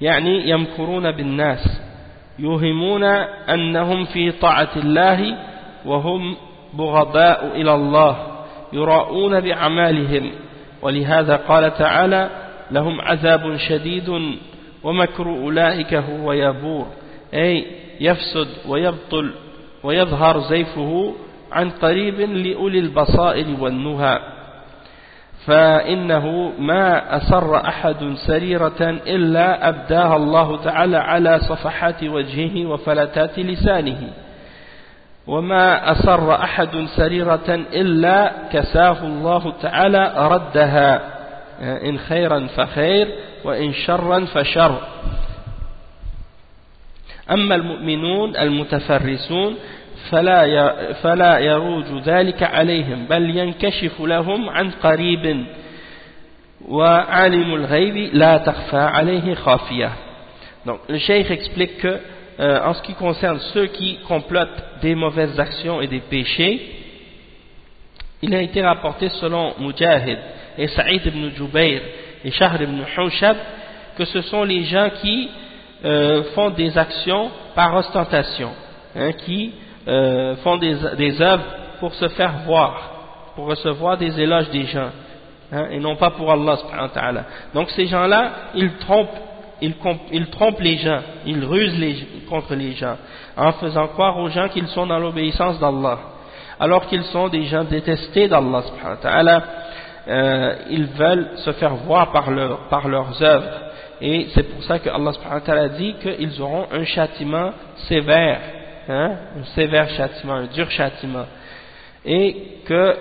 [SPEAKER 1] يعني يمكرون بالناس يوهمون أنهم في طاعة الله وهم بغضاء إلى الله يراؤون بأعمالهم. ولهذا قال تعالى لهم عذاب شديد ومكر أولئك هو يبور. أي يفسد ويبطل ويظهر زيفه عن قريب لأولي البصائر والنهى. فإنه ما أسر أحد سريرة إلا أبداها الله تعالى على صفحات وجهه وفلتات لسانه. وما أسر أحد سريرة إلا كساه الله تعالى ردها. إن خيرا فخير وإن شرا فشر. أما المؤمنون المتفرسون فلا فلا يروج ذلك عليهم بل ينكشف لهم عن قريب وعالم الغيب لا تخفى عليه خافية Donc le cheikh explique que euh, en ce qui concerne ceux qui complotent des mauvaises actions et des péchés, il a été rapporté selon Mujahid et Saïd ibn Jubayr et Shahr ibn Hushab que ce sont les gens qui euh, font des actions par ostentation, hein, qui euh, font des, des, œuvres pour se faire voir, pour recevoir des éloges des gens, hein, et non pas pour Allah Donc ces gens-là, ils trompent, ils, trompent les gens, ils rusent contre les gens, en faisant croire aux gens qu'ils sont dans l'obéissance d'Allah, alors qu'ils sont des gens détestés d'Allah euh, ils veulent se faire voir par, leur, par leurs œuvres et c'est pour ça que Allah dit qu'ils auront un châtiment sévère, hein, un sévère châtiment, un dur châtiment, et que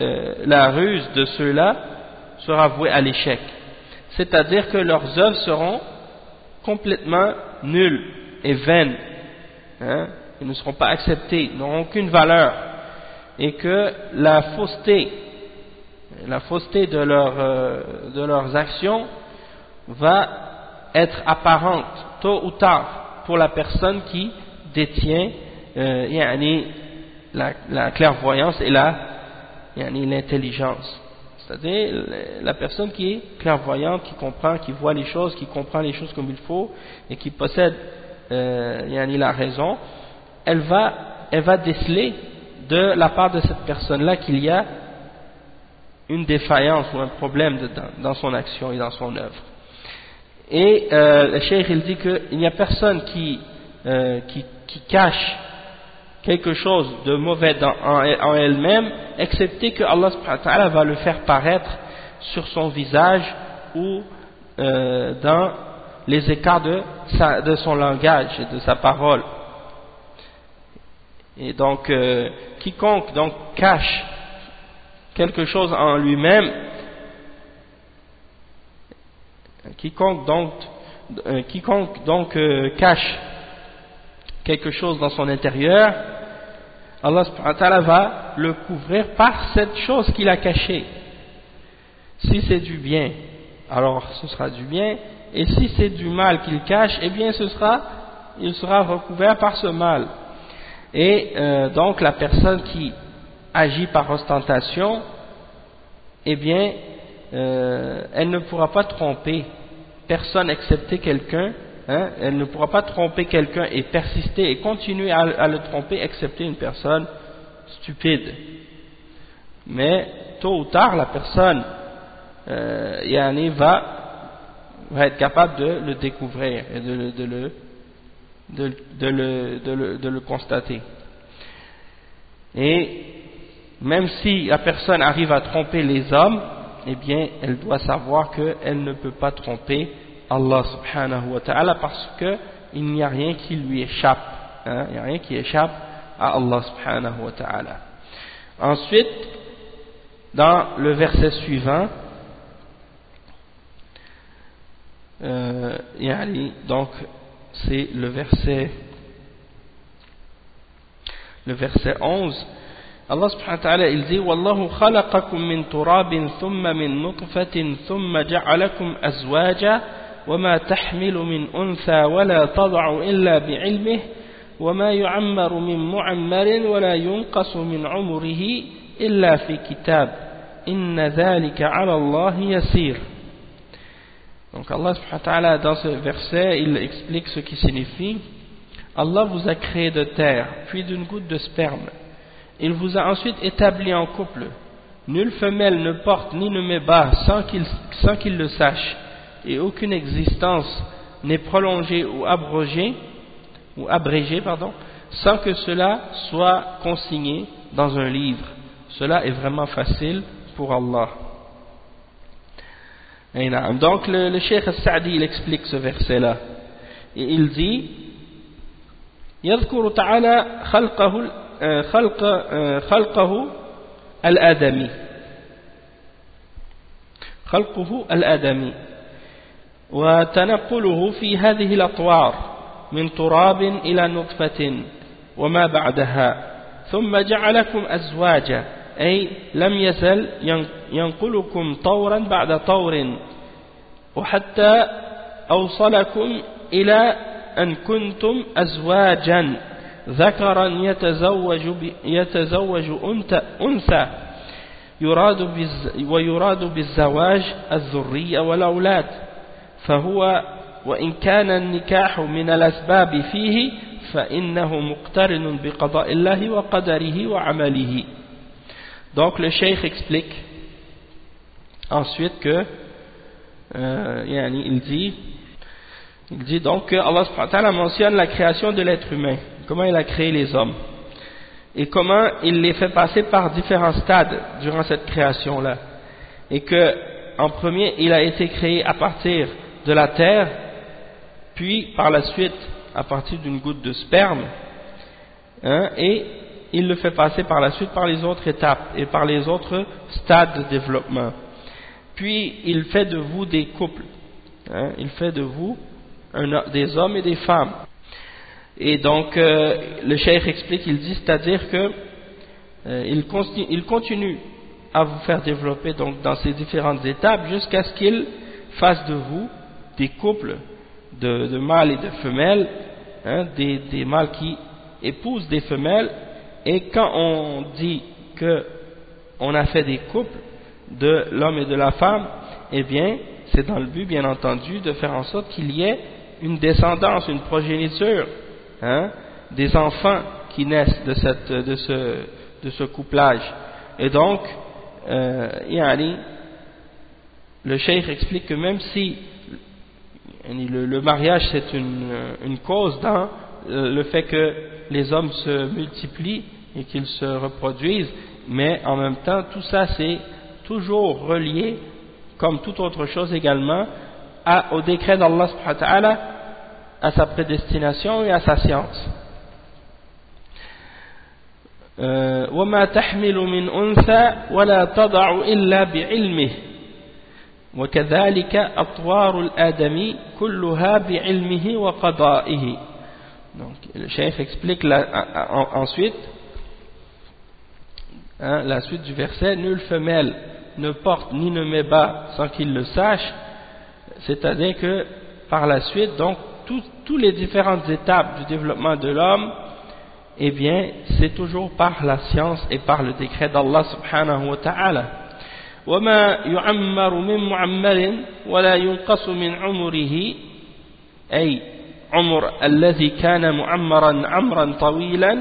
[SPEAKER 1] euh, la ruse de ceux-là sera vouée à l'échec. C'est-à-dire que leurs œuvres seront complètement nulles et vaines, hein, ils ne seront pas acceptés, n'auront aucune valeur, et que la fausseté, la fausseté de, euh, de leurs actions va être apparente tôt ou tard pour la personne qui détient euh, la, la, clairvoyance et l'intelligence. C'est-à-dire la personne qui est clairvoyante, qui comprend, qui voit les choses, qui comprend les choses comme il faut et qui possède euh, la raison, elle va, elle va déceler de la part de cette personne-là qu'il y a une défaillance ou un problème dans son action et dans son œuvre. Et euh, le cheikh il dit qu'il n'y a personne qui, euh, qui, qui, cache quelque chose de mauvais en, elle-même, excepté que Allah va le faire paraître sur son visage ou euh, dans les écarts de, son langage et de sa parole. Et donc, euh, quiconque donc cache quelque chose en lui-même, Quiconque donc, euh, quiconque donc cache quelque chose dans son intérieur, Allah va le couvrir par cette chose qu'il a cachée. Si c'est du bien, alors ce sera du bien, et si c'est du mal qu'il cache, eh bien ce sera, il sera recouvert par ce mal. Et euh, donc la personne qui agit par ostentation, eh bien, elle ne pourra pas tromper personne excepté quelqu'un, hein, elle ne pourra pas tromper quelqu'un et persister et continuer à, le tromper excepté une personne stupide. Mais tôt ou tard, la personne euh, va, être capable de le découvrir et de le constater. Et même si la personne arrive à tromper les hommes, eh bien, elle doit savoir qu'elle ne peut pas tromper Allah subhanahu wa ta'ala parce qu'il n'y a rien qui lui échappe. Hein, il n'y a rien qui échappe à Allah subhanahu wa ta'ala. Ensuite, dans le verset suivant, euh, donc c'est le verset le verset 11 Allah subhanahu wa ta'ala il dit Wallahu khalaqakum min turabin thumma min nutfatin thumma ja'alakum azwaja وما تحمل من أنثى ولا تضع إلا بعلمه وما يعمر من معمر ولا ينقص من عمره إلا في كتاب إن ذلك على الله يسير Donc Allah subhanahu wa ta'ala dans ce verset il explique ce qui signifie Allah vous a créé de terre puis d'une goutte de sperme Il vous a ensuite établi en couple. Nulle femelle ne porte ni ne met bas sans qu'il le sache, et aucune existence n'est prolongée ou abrogée, ou abrégée, pardon, sans que cela soit consigné dans un livre. Cela est vraiment facile pour Allah. Donc le, le Cheikh Sa'di il explique ce verset-là. Et il dit يذكر تعالى خلقه خلق خلقه الآدمي خلقه الآدمي وتنقله في هذه الأطوار من تراب إلى نطفة وما بعدها ثم جعلكم أزواجا أي لم يزل ينقلكم طورا بعد طور وحتى أوصلكم إلى أن كنتم أزواجا ذكرا يتزوج, يتزوج أنثى يراد ويراد بالزواج الذرية والأولاد. فهو وإن كان النكاح من الأسباب فيه فإنه مقترن بقضاء الله وقدره وعمله Donc le cheikh explique ensuite que euh, il dit il dit donc que Allah subhanahu wa ta'ala mentionne la création de l'être humain comment il a créé les hommes et comment il les fait passer par différents stades durant cette création-là. Et que, en premier, il a été créé à partir de la terre, puis par la suite à partir d'une goutte de sperme, hein, et il le fait passer par la suite par les autres étapes et par les autres stades de développement. Puis il fait de vous des couples, hein, il fait de vous des hommes et des femmes. Et donc, euh, le cheikh explique, il dit, c'est-à-dire que euh, il, continue, il, continue, à vous faire développer donc dans ces différentes étapes jusqu'à ce qu'il fasse de vous des couples de, de mâles et de femelles, hein, des, des mâles qui épousent des femelles. Et quand on dit que on a fait des couples de l'homme et de la femme, eh bien, c'est dans le but, bien entendu, de faire en sorte qu'il y ait une descendance, une progéniture hein, des enfants qui naissent de, cette, de, ce, de ce couplage. Et donc, euh, le cheikh explique que même si le, le mariage c'est une, une, cause dans le fait que les hommes se multiplient et qu'ils se reproduisent, mais en même temps tout ça c'est toujours relié, comme toute autre chose également, à, au décret d'Allah à sa prédestination et à sa science. وما تحمل من أنثى ولا تضع إلا بعلمه وكذلك أطوار الآدمي كلها بعلمه وقضائه Donc, le chef explique la, ensuite hein, la suite du verset nulle femelle ne porte ni ne met bas sans qu'il le sache c'est-à-dire que par la suite donc toutes les différentes étapes du développement de l'homme, eh bien, c'est toujours par la science et par le décret d'Allah subhanahu wa ta'ala. وما يعمر من معمر ولا ينقص من عمره. أي عمر الذي كان معمرا عمرا طويلا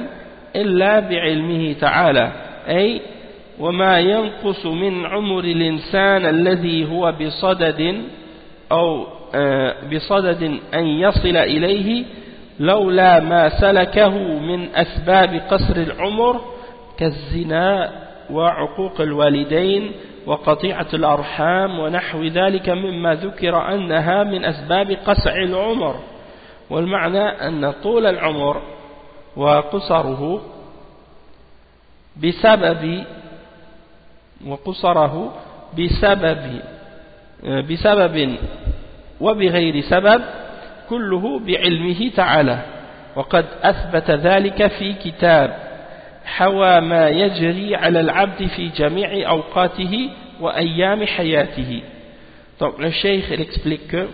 [SPEAKER 1] إلا بعلمه تعالى. أي وما ينقص من عمر الإنسان الذي هو بصدد أو آه، بصدد أن يصل إليه لولا ما سلكه من أسباب قصر العمر كالزنا وعقوق الوالدين وقطيعة الأرحام ونحو ذلك مما ذكر أنها من أسباب قسع العمر. والمعنى أن طول العمر وقصره بسبب وقصره بسبب بسبب وبغير سبب كله بعلمه تعالى. وقد أثبت ذلك في كتاب حوى ما يجري على العبد في جميع أوقاته وأيام حياته Donc le cheikh il explique que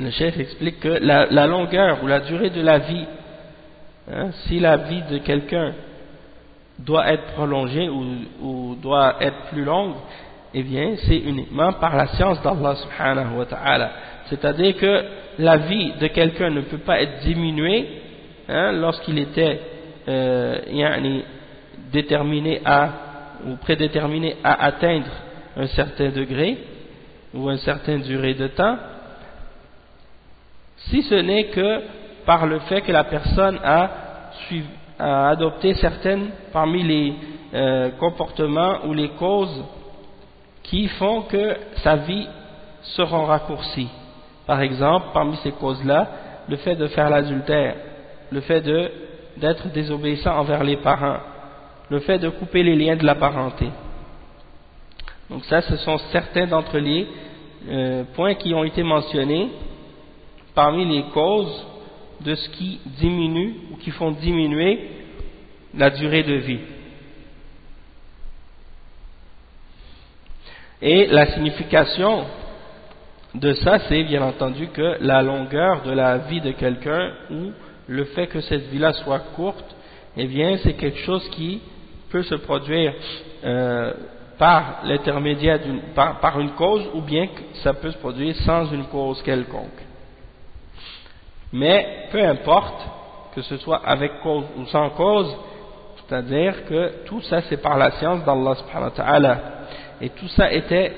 [SPEAKER 1] le cheikh explique que la, la longueur ou la durée de la vie hein, si la vie de quelqu'un doit être prolongée ou, ou, doit être plus longue eh bien c'est uniquement par la science d'Allah subhanahu wa ta'ala c'est-à-dire que la vie de quelqu'un ne peut pas être diminuée hein, lorsqu'il était euh, déterminé à ou prédéterminé à atteindre un certain degré ou une certaine durée de temps si ce n'est que par le fait que la personne a, a adopté certaines parmi les euh, comportements ou les causes qui font que sa vie sera raccourcie. Par exemple, parmi ces causes-là, le fait de faire l'adultère, le fait d'être désobéissant envers les parents, le fait de couper les liens de la parenté. Donc ça, ce sont certains d'entre les euh, points qui ont été mentionnés parmi les causes de ce qui diminue ou qui font diminuer la durée de vie. Et la signification de ça, c'est bien entendu que la longueur de la vie de quelqu'un ou le fait que cette vie-là soit courte, eh bien, c'est quelque chose qui peut se produire euh, par l'intermédiaire d'une, par, une cause ou bien que ça peut se produire sans une cause quelconque. Mais peu importe que ce soit avec cause ou sans cause, c'est-à-dire que tout ça c'est par la science d'Allah subhanahu wa ta'ala. Et tout ça était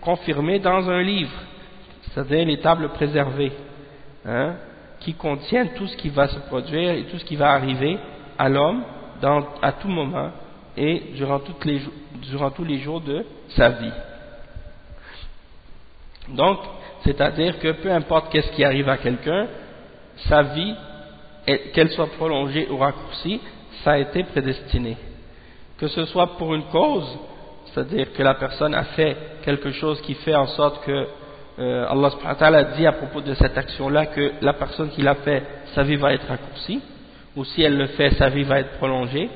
[SPEAKER 1] confirmé dans un livre c'est-à-dire les tables préservées, hein, qui contiennent tout ce qui va se produire et tout ce qui va arriver à l'homme à tout moment et durant tous les jours de sa vie. Donc, c'est-à-dire que peu importe qu'est-ce qui arrive à quelqu'un, sa vie, qu'elle soit prolongée ou raccourcie, ça a été prédestiné. Que ce soit pour une cause, c'est-à-dire que la personne a fait quelque chose qui fait en sorte que euh, Allah subhanahu wa ta'ala dit à propos de cette action-là que la personne qui l'a fait, sa vie va être raccourcie, ou si elle le fait, sa vie va être prolongée,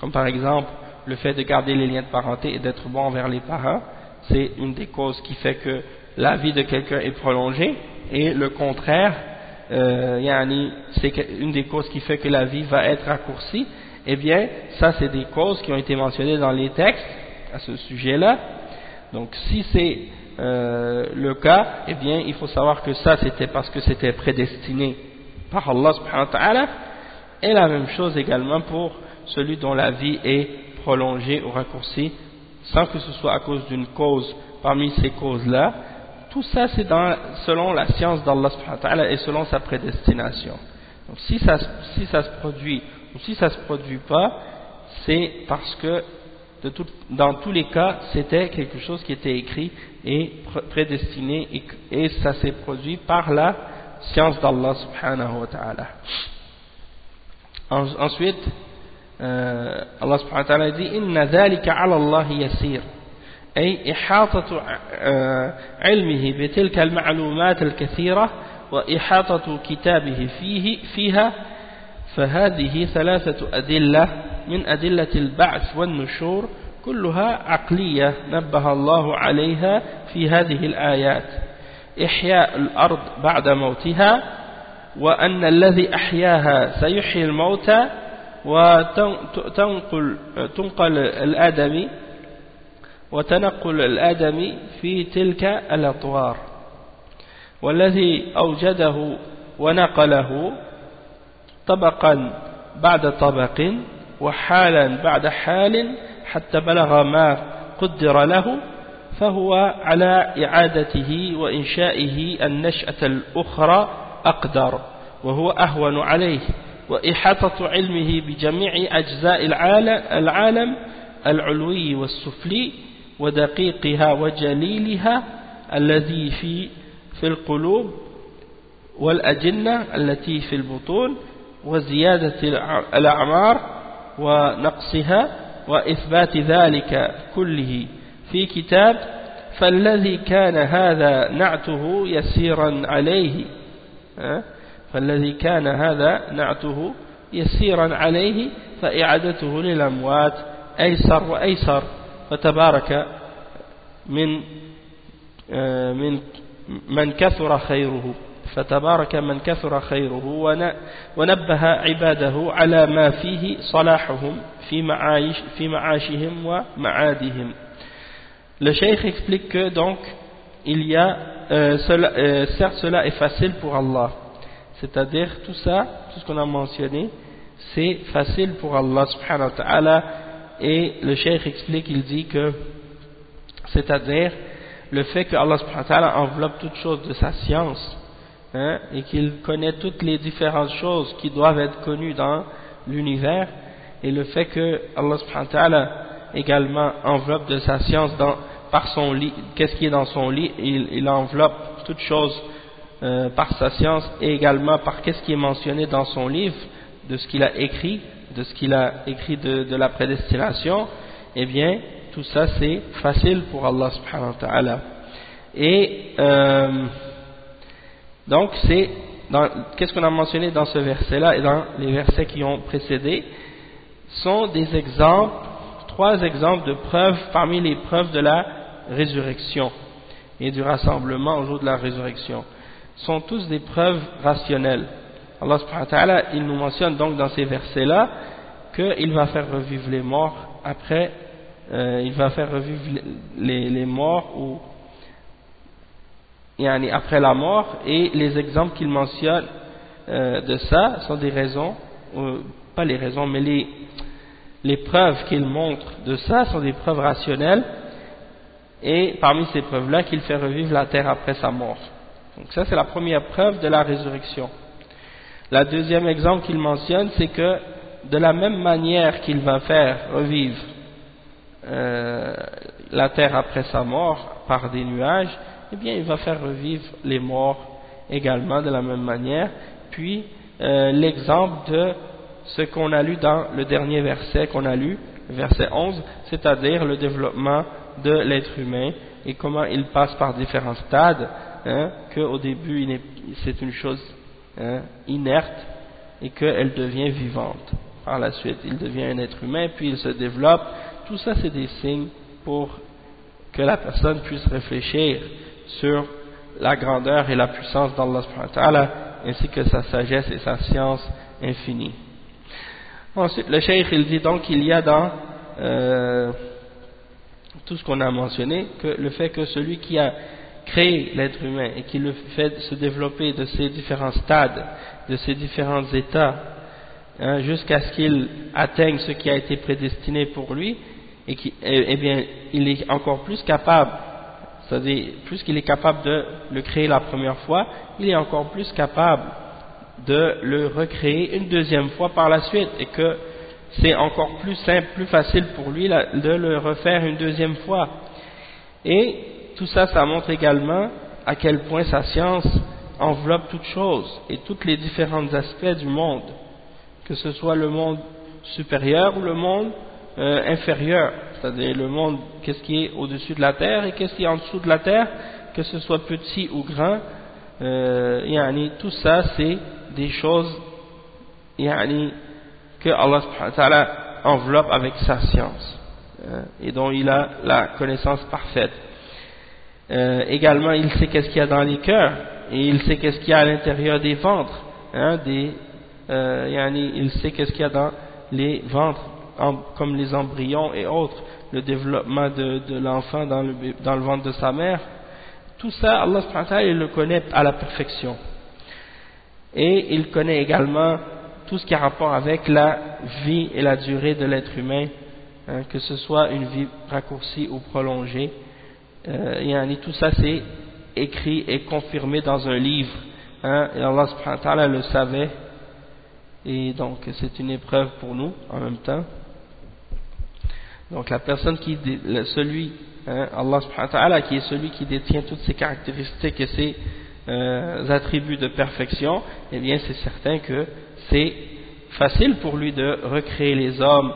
[SPEAKER 1] comme par exemple le fait de garder les liens de parenté et d'être bon envers les parents, c'est une des causes qui fait que la vie de quelqu'un est prolongée, et le contraire, euh, c'est une des causes qui fait que la vie va être raccourcie, eh bien, ça c'est des causes qui ont été mentionnées dans les textes à ce sujet-là. Donc si c'est euh, le cas, eh bien, il faut savoir que ça, c'était parce que c'était prédestiné par Allah subhanahu et la même chose également pour celui dont la vie est prolongée ou raccourcie, sans que ce soit à cause d'une cause parmi ces causes-là. Tout ça, c'est selon la science d'Allah subhanahu et selon sa prédestination. Donc, si ça, si ça se produit ou si ça se produit pas, c'est parce que dans tous les cas, c'était quelque chose qui était écrit et prédestiné et, ça s'est produit par la science d'Allah subhanahu wa ta'ala. ensuite, euh, Allah subhanahu wa ta'ala dit إن ذلك على الله يسير أي إحاطة علمه بتلك المعلومات الكثيرة وإحاطة كتابه فيه فيها فهذه ثلاثة أدلة من أدلة البعث والنشور كلها عقلية نبه الله عليها في هذه الآيات. إحياء الأرض بعد موتها وأن الذي أحياها سيحيي الموتى وتنقل تنقل الآدمي وتنقل الآدم في تلك الأطوار. والذي أوجده ونقله طبقا بعد طبق وحالا بعد حال حتى بلغ ما قدر له فهو على إعادته وإنشائه النشأة الأخرى أقدر وهو أهون عليه. وإحاطة علمه بجميع أجزاء العالم العلوي والسفلي ودقيقها وجليلها الذي في في القلوب والأجنة التي في البطون وزيادة الأعمار ونقصها وإثبات ذلك كله في كتاب فالذي كان هذا نعته يسيرا عليه فالذي كان هذا نعته يسيرا عليه فإعادته للأموات أيسر وأيسر فتبارك من آه، من من كثر خيره. فتبارك من كثر خيره ونبه عباده على ما فيه صلاحهم في, معايش في معاشهم ومعادهم Le cheikh explique que donc il y a euh, cela, euh, certes cela est facile pour Allah c'est-à-dire tout ça tout ce qu'on a mentionné c'est facile pour Allah subhanahu wa ta'ala et le cheikh explique il dit que c'est-à-dire le fait que Allah enveloppe toutes choses de sa science hein, et qu'il connaît toutes les différentes choses qui doivent être connues dans l'univers et le fait que Allah également enveloppe de sa science dans, par son lit, qu'est-ce qui est dans son lit, il, il enveloppe toutes choses euh, par sa science et également par qu'est-ce qui est mentionné dans son livre, de ce qu'il a écrit, de ce qu'il a écrit de, de la prédestination, eh bien, tout ça c'est facile pour Allah subhanahu wa ta'ala. Et euh, donc c'est, qu'est-ce qu'on a mentionné dans ce verset-là et dans les versets qui ont précédé, sont des exemples, trois exemples de preuves parmi les preuves de la résurrection et du rassemblement au jour de la résurrection. sont tous des preuves rationnelles. Allah subhanahu wa ta'ala, il nous mentionne donc dans ces versets-là qu'il va faire revivre les morts après euh, il va faire revivre les morts ou après la mort et les exemples qu'il mentionne euh, de ça sont des raisons, pas les raisons mais les, preuves qu'il montre de ça sont des preuves rationnelles et parmi ces preuves-là qu'il fait revivre la terre après sa mort. Donc ça c'est la première preuve de la résurrection. La deuxième exemple qu'il mentionne c'est que de la même manière qu'il va faire revivre euh, la terre après sa mort par des nuages, eh bien il va faire revivre les morts également de la même manière. Puis euh, l'exemple de ce qu'on a lu dans le dernier verset qu'on a lu, verset 11, c'est-à-dire le développement de l'être humain et comment il passe par différents stades, hein, qu'au début c'est une chose hein, inerte et qu'elle devient vivante. Par la suite, il devient un être humain, puis il se développe, tout ça c'est des signes pour que la personne puisse réfléchir sur la grandeur et la puissance d'Allah ainsi que sa sagesse et sa science infinie. Ensuite, le cheikh il dit donc qu'il y a dans euh, tout ce qu'on a mentionné que le fait que celui qui a créé l'être humain et qui le fait se développer de ces différents stades, de ces différents états, hein, jusqu'à ce qu'il atteigne ce qui a été prédestiné pour lui, et qui, eh, bien, il est encore plus capable, c'est-à-dire, plus qu'il est capable de le créer la première fois, il est encore plus capable de le recréer une deuxième fois par la suite, et que c'est encore plus simple, plus facile pour lui de le refaire une deuxième fois. Et tout ça, ça montre également à quel point sa science enveloppe toutes choses et tous les différents aspects du monde, que ce soit le monde supérieur ou le monde euh, inférieur, c'est-à-dire le monde, qu'est-ce qui est au-dessus de la terre et qu'est-ce qui est en dessous de la terre, que ce soit petit ou grand, euh, tout ça c'est des choses que Allah enveloppe avec sa science euh, et dont il a la connaissance parfaite. Euh, également, il sait qu'est-ce qu'il y a dans les cœurs et il sait qu'est-ce qu'il y a à l'intérieur des ventres. Hein, des, euh, il sait qu'est-ce qu'il y a dans les ventres comme les embryons et autres, le développement de, l'enfant dans le, dans le ventre de sa mère, tout ça, Allah il le connaît à la perfection. Et il connaît également tout ce qui a rapport avec la vie et la durée de l'être humain, hein, que ce soit une vie raccourcie ou prolongée. Euh, tout ça c'est écrit et confirmé dans un livre. Hein, et Allah le savait. Et donc c'est une épreuve pour nous en même temps. Donc la personne qui, celui, hein, Allah subhanahu wa ta'ala, qui est celui qui détient toutes ces caractéristiques et ces euh, attributs de perfection, eh bien c'est certain que c'est facile pour lui de recréer les hommes,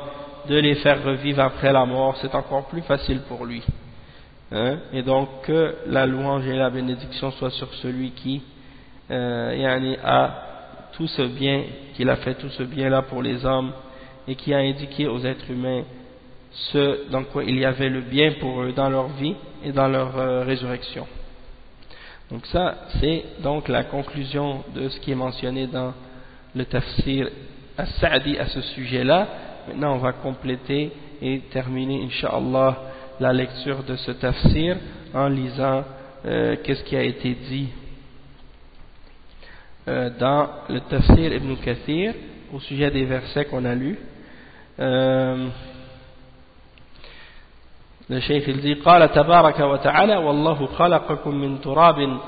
[SPEAKER 1] de les faire revivre après la mort, c'est encore plus facile pour lui. Hein? Et donc que la louange et la bénédiction soient sur celui qui euh, a tout ce bien, qu'il a fait tout ce bien-là pour les hommes et qui a indiqué aux êtres humains ce dans quoi il y avait le bien pour eux dans leur vie et dans leur euh, résurrection. Donc ça, c'est donc la conclusion de ce qui est mentionné dans le tafsir as-Sa'di à ce sujet-là. Maintenant, on va compléter et terminer, Inch'Allah, la lecture de ce tafsir en lisant euh, qu'est-ce qui a été dit euh, dans le tafsir Ibn Kathir au sujet des versets qu'on a lus. Il dit قال تبارك وتعالى والله خلقكم من تراب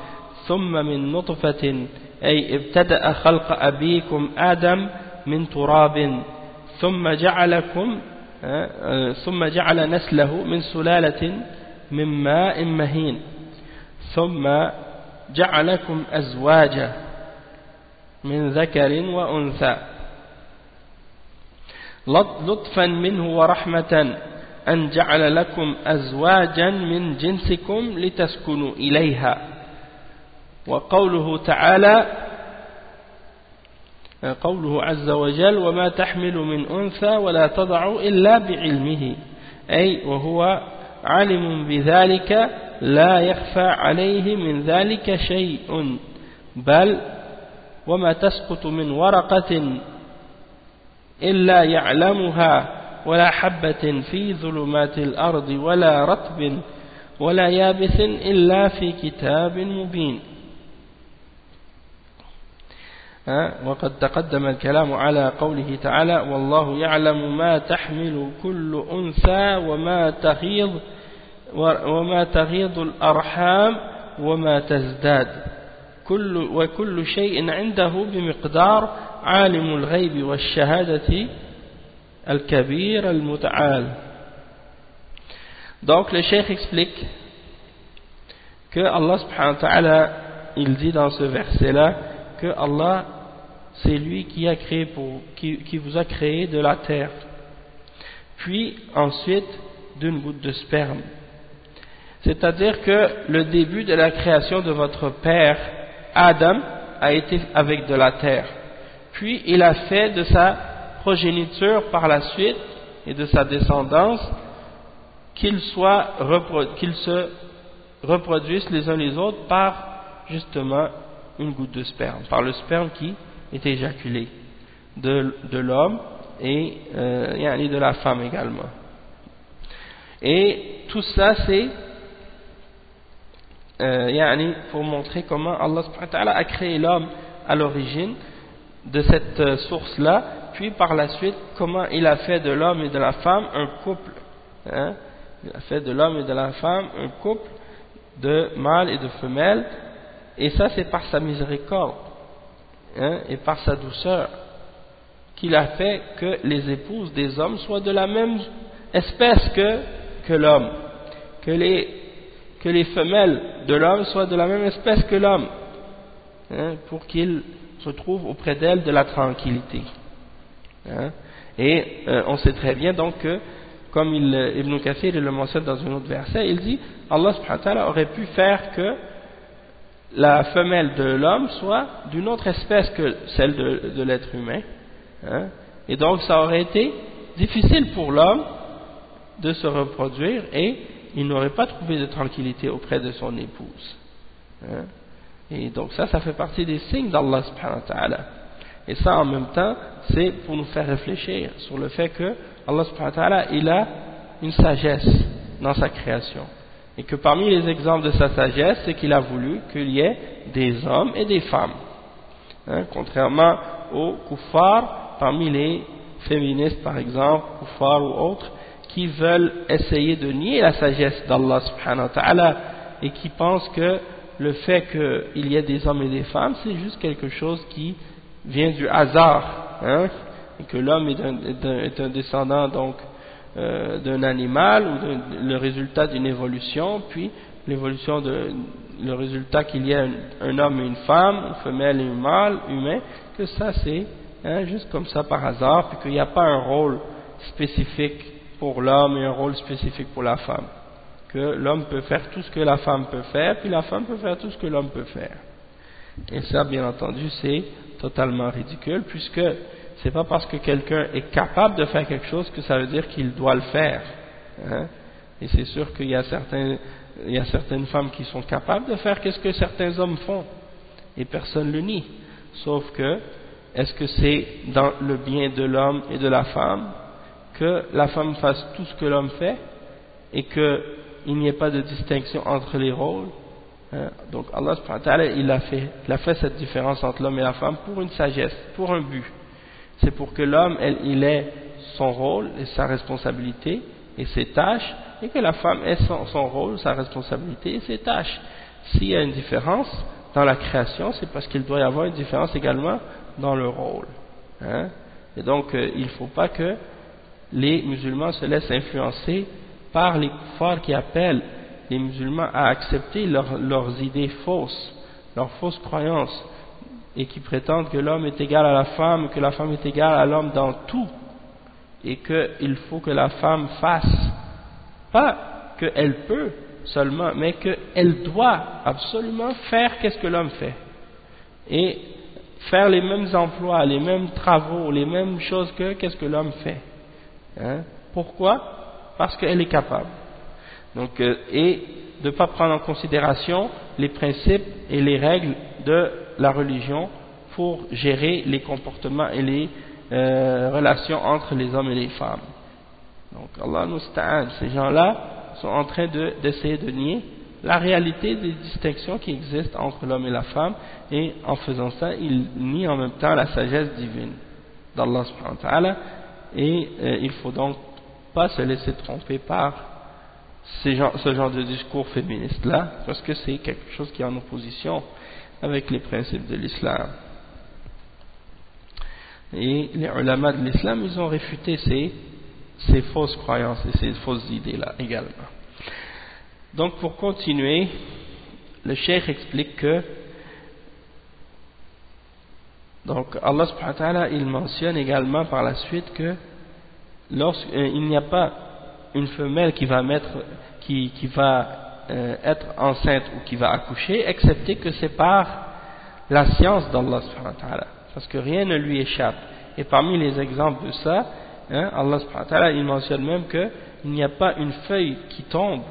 [SPEAKER 1] ثم من نطفة أي ابتدأ خلق أبيكم آدم من تراب ثم جعلكم ثم جعل نسله من سلالة من ماء مهين ثم جعلكم أزواجا من ذكر وأنثى لطفا منه ورحمة أن جعل لكم أزواجا من جنسكم لتسكنوا إليها. وقوله تعالى قوله عز وجل وما تحمل من أنثى ولا تضع إلا بعلمه. أي وهو علم بذلك لا يخفى عليه من ذلك شيء. بل وما تسقط من ورقة إلا يعلمها. ولا حبة في ظلمات الأرض ولا رطب ولا يابس إلا في كتاب مبين. وقد تقدم الكلام على قوله تعالى والله يعلم ما تحمل كل أنثى وما تغيض وما تغيض الأرحام وما تزداد. كل وكل شيء عنده بمقدار عالم الغيب والشهادة Al-Kabir Al-Muta'al. Donc le cheikh explique que Allah subhanahu wa ta'ala, il dit dans ce verset-là que Allah, c'est lui qui, a créé pour, qui, qui vous a créé de la terre, puis ensuite d'une goutte de sperme. C'est-à-dire que le début de la création de votre père, Adam, a été avec de la terre. Puis il a fait de sa progéniture par la suite et de sa descendance qu'ils qu'ils se reproduisent les uns les autres par justement une goutte de sperme, par le sperme qui est éjaculé de, de l'homme et euh, de la femme également. Et tout ça c'est euh, pour montrer comment Allah a créé l'homme à l'origine de cette euh, source-là, puis par la suite comment il a fait de l'homme et de la femme un couple. Hein? Il a fait de l'homme et de la femme un couple de mâle et de femelle et ça, c'est par sa miséricorde hein, et par sa douceur qu'il a fait que les épouses des hommes soient de la même espèce que, que l'homme, que les, que les femelles de l'homme soient de la même espèce que l'homme, hein, pour qu'il se trouve auprès d'elles de la tranquillité. Hein. Et euh, on sait très bien donc que, comme il, Ibn Kathir le mentionne dans un autre verset, il dit Allah subhanahu wa ta'ala aurait pu faire que la femelle de l'homme soit d'une autre espèce que celle de, l'être humain. Hein. Et donc ça aurait été difficile pour l'homme de se reproduire et il n'aurait pas trouvé de tranquillité auprès de son épouse. Hein. Et donc ça, ça fait partie des signes d'Allah subhanahu wa ta'ala. Et ça, en même temps, c'est pour nous faire réfléchir sur le fait que Allah subhanahu wa il a une sagesse dans sa création. Et que parmi les exemples de sa sagesse, c'est qu'il a voulu qu'il y ait des hommes et des femmes. Hein, contrairement aux kuffars, parmi les féministes par exemple, kuffars ou autres, qui veulent essayer de nier la sagesse d'Allah subhanahu wa et qui pensent que le fait qu'il y ait des hommes et des femmes, c'est juste quelque chose qui vient du hasard, hein, et que l'homme est, un descendant donc euh, d'un animal ou le résultat d'une évolution, puis l'évolution de le résultat qu'il y ait un, homme et une femme, une femelle et un mâle humain, que ça c'est hein, juste comme ça par hasard, puis qu'il n'y a pas un rôle spécifique pour l'homme et un rôle spécifique pour la femme. Que l'homme peut faire tout ce que la femme peut faire, puis la femme peut faire tout ce que l'homme peut faire. Et ça, bien entendu, c'est totalement ridicule, puisque c'est pas parce que quelqu'un est capable de faire quelque chose que ça veut dire qu'il doit le faire. Hein. Et c'est sûr qu'il y a certaines femmes qui sont capables de faire qu'est-ce que certains hommes font. Et personne ne le nie. Sauf que, est-ce que c'est dans le bien de l'homme et de la femme que la femme fasse tout ce que l'homme fait et qu'il n'y ait pas de distinction entre les rôles? Donc Allah il a, fait, il a fait cette différence entre l'homme et la femme pour une sagesse, pour un but c'est pour que l'homme, il ait son rôle et sa responsabilité et ses tâches, et que la femme ait son, rôle, sa responsabilité et ses tâches. S'il y a une différence dans la création, c'est parce qu'il doit y avoir une différence également dans le rôle. Hein. Et donc, euh, il ne faut pas que les musulmans se laissent influencer par les kuffars qui appellent les musulmans à accepter leurs idées fausses, leurs fausses croyances, et qui prétendent que l'homme est égal à la femme, que la femme est égale à l'homme dans tout, et qu'il faut que la femme fasse, pas qu'elle peut seulement, mais qu'elle doit absolument faire qu'est-ce que l'homme fait, et faire les mêmes emplois, les mêmes travaux, les mêmes choses que qu'est-ce que l'homme fait. Hein? Pourquoi? Parce qu'elle est capable. Donc, euh, et de ne pas prendre en considération les principes et les règles de la religion pour gérer les comportements et les euh, relations entre les hommes et les femmes. Donc Allah nous ces gens-là sont en train d'essayer de, nier la réalité des distinctions qui existent entre l'homme et la femme. Et en faisant ça, ils nient en même temps la sagesse divine d'Allah subhanahu wa ta'ala. Et euh, il faut donc pas se laisser tromper par ce genre de discours féministe là parce que c'est quelque chose qui est en opposition avec les principes de l'islam. Et les ulama de l'islam, ils ont réfuté ces, ces fausses croyances et ces fausses idées-là également. Donc pour continuer, le cheikh explique que donc Allah subhanahu wa ta'ala, il mentionne également par la suite que lorsqu'il euh, n'y a pas une femelle qui va mettre qui, qui va euh, être enceinte ou qui va accoucher, excepté que c'est par la science d'Allah parce que rien ne lui échappe. Et parmi les exemples de ça, hein, Allah il mentionne même qu'il n'y a pas une feuille qui tombe,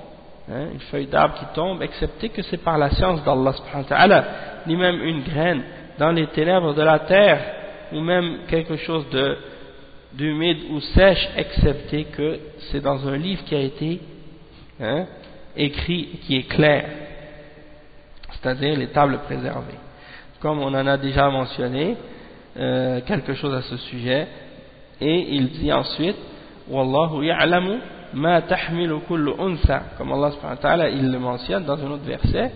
[SPEAKER 1] hein, une feuille d'arbre qui tombe, excepté que c'est par la science d'Allah ni même une graine dans les ténèbres de la terre, ou même quelque chose d'humide ou sèche, excepté que c'est dans un livre qui a été hein, écrit qui est clair, c'est-à-dire les tables préservées. Comme on en a déjà mentionné euh, quelque chose à ce sujet, et il dit ensuite, Wallahu ya'lamu ma tahmilu kullu unsa, comme Allah subhanahu wa il le mentionne dans un autre verset,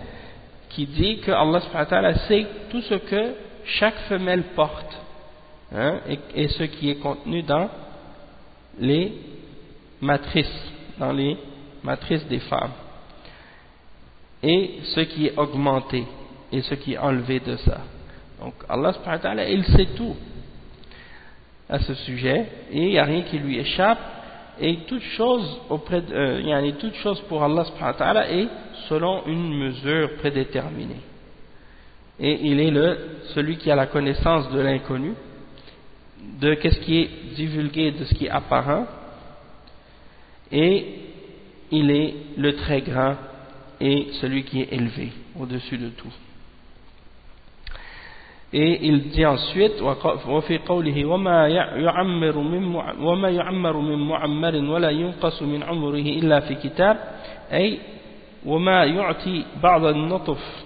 [SPEAKER 1] qui dit que Allah subhanahu wa sait tout ce que chaque femelle porte, hein, et, et ce qui est contenu dans les matrices, dans les matrices des femmes et ce qui est augmenté et ce qui est enlevé de ça. Donc Allah subhanahu wa ta'ala, il sait tout à ce sujet et il n'y a rien qui lui échappe et toute chose auprès de, euh, pour Allah subhanahu wa ta'ala est selon une mesure prédéterminée. Et il est le, celui qui a la connaissance de l'inconnu, de qu'est-ce qui est divulgué, de ce qui est apparent, et il est le très grand et celui qui est élevé au-dessus de tout. Et il dit ensuite وفي قوله وما يعمر من وما يعمر من معمر ولا ينقص من عمره إلا في كتاب أي وما يعطي بعض النطف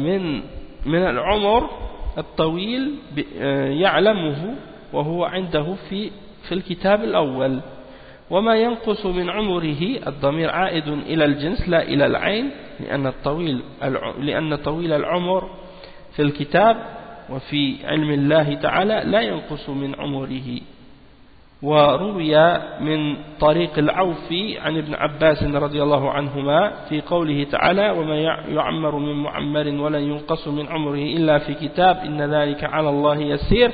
[SPEAKER 1] من من العمر الطويل يعلمه وهو عنده في في الكتاب الأول وما ينقص من عمره الضمير عائد إلى الجنس لا إلى العين لأن الطويل لأن طويل العمر في الكتاب وفي علم الله تعالى لا ينقص من عمره. وروي من طريق العوفي عن ابن عباس رضي الله عنهما في قوله تعالى وما يعمر من معمر ولا ينقص من عمره إلا في كتاب إن ذلك على الله يسير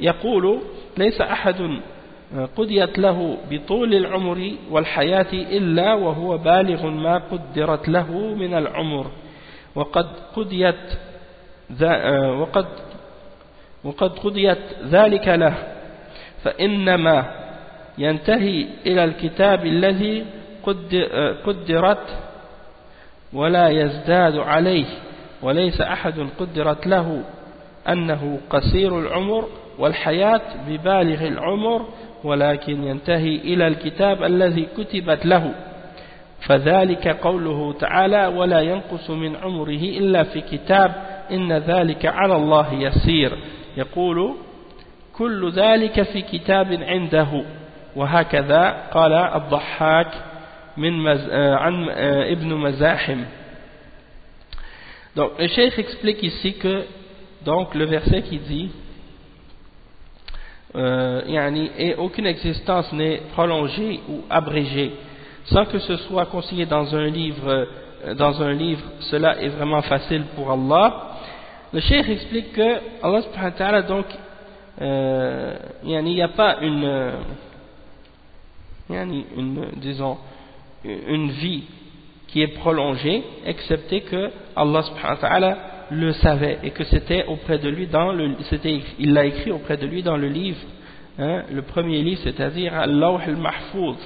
[SPEAKER 1] يقول ليس أحد قديت له بطول العمر والحياة إلا وهو بالغ ما قدرت له من العمر. وقد قديت وقد وقد قضيت ذلك له. فإنما ينتهي إلى الكتاب الذي قدرت ولا يزداد عليه. وليس أحد قدرت له أنه قصير العمر والحياة ببالغ العمر ولكن ينتهي إلى الكتاب الذي كتبت له. فذلك قوله تعالى ولا ينقص من عمره إلا في كتاب إن ذلك على الله يسير يقول كل ذلك في كتاب عنده وهكذا قال الضحاك من مز... عن ابن مزاحم. Donc, le cheikh explique ici que, donc, le verset qui dit, euh, et aucune existence n'est prolongée ou abrégée, sans que ce soit consigné dans un livre, dans un livre, cela est vraiment facile pour Allah. Le cheikh explique que Allah subhanahu wa donc, euh, il n'y a pas une, disons, une vie qui est prolongée, excepté que Allah subhanahu wa le savait et que c'était auprès de lui dans le, il l'a écrit auprès de lui dans le livre, hein, le premier livre, c'est-à-dire Allah al-Mahfouz.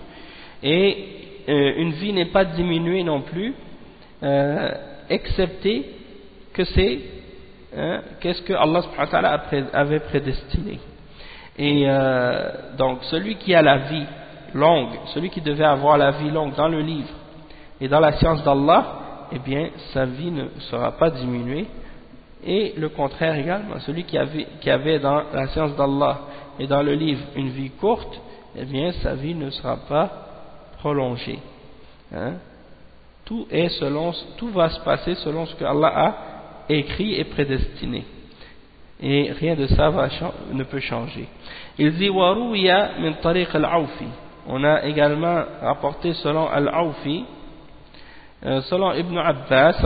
[SPEAKER 1] Et euh, une vie n'est pas diminuée non plus, euh, excepté que c'est Hein, qu'est-ce que Allah avait prédestiné. Et euh, donc, celui qui a la vie longue, celui qui devait avoir la vie longue dans le livre et dans la science d'Allah, eh bien, sa vie ne sera pas diminuée. Et le contraire également, celui qui avait, qui avait dans la science d'Allah et dans le livre une vie courte, eh bien, sa vie ne sera pas prolongée. Hein. Tout, est tout va se passer selon ce que Allah a écrit et prédestiné. Et rien de ça ne peut changer. Il dit. On a également rapporté selon al-Awfi, euh, selon Ibn Abbas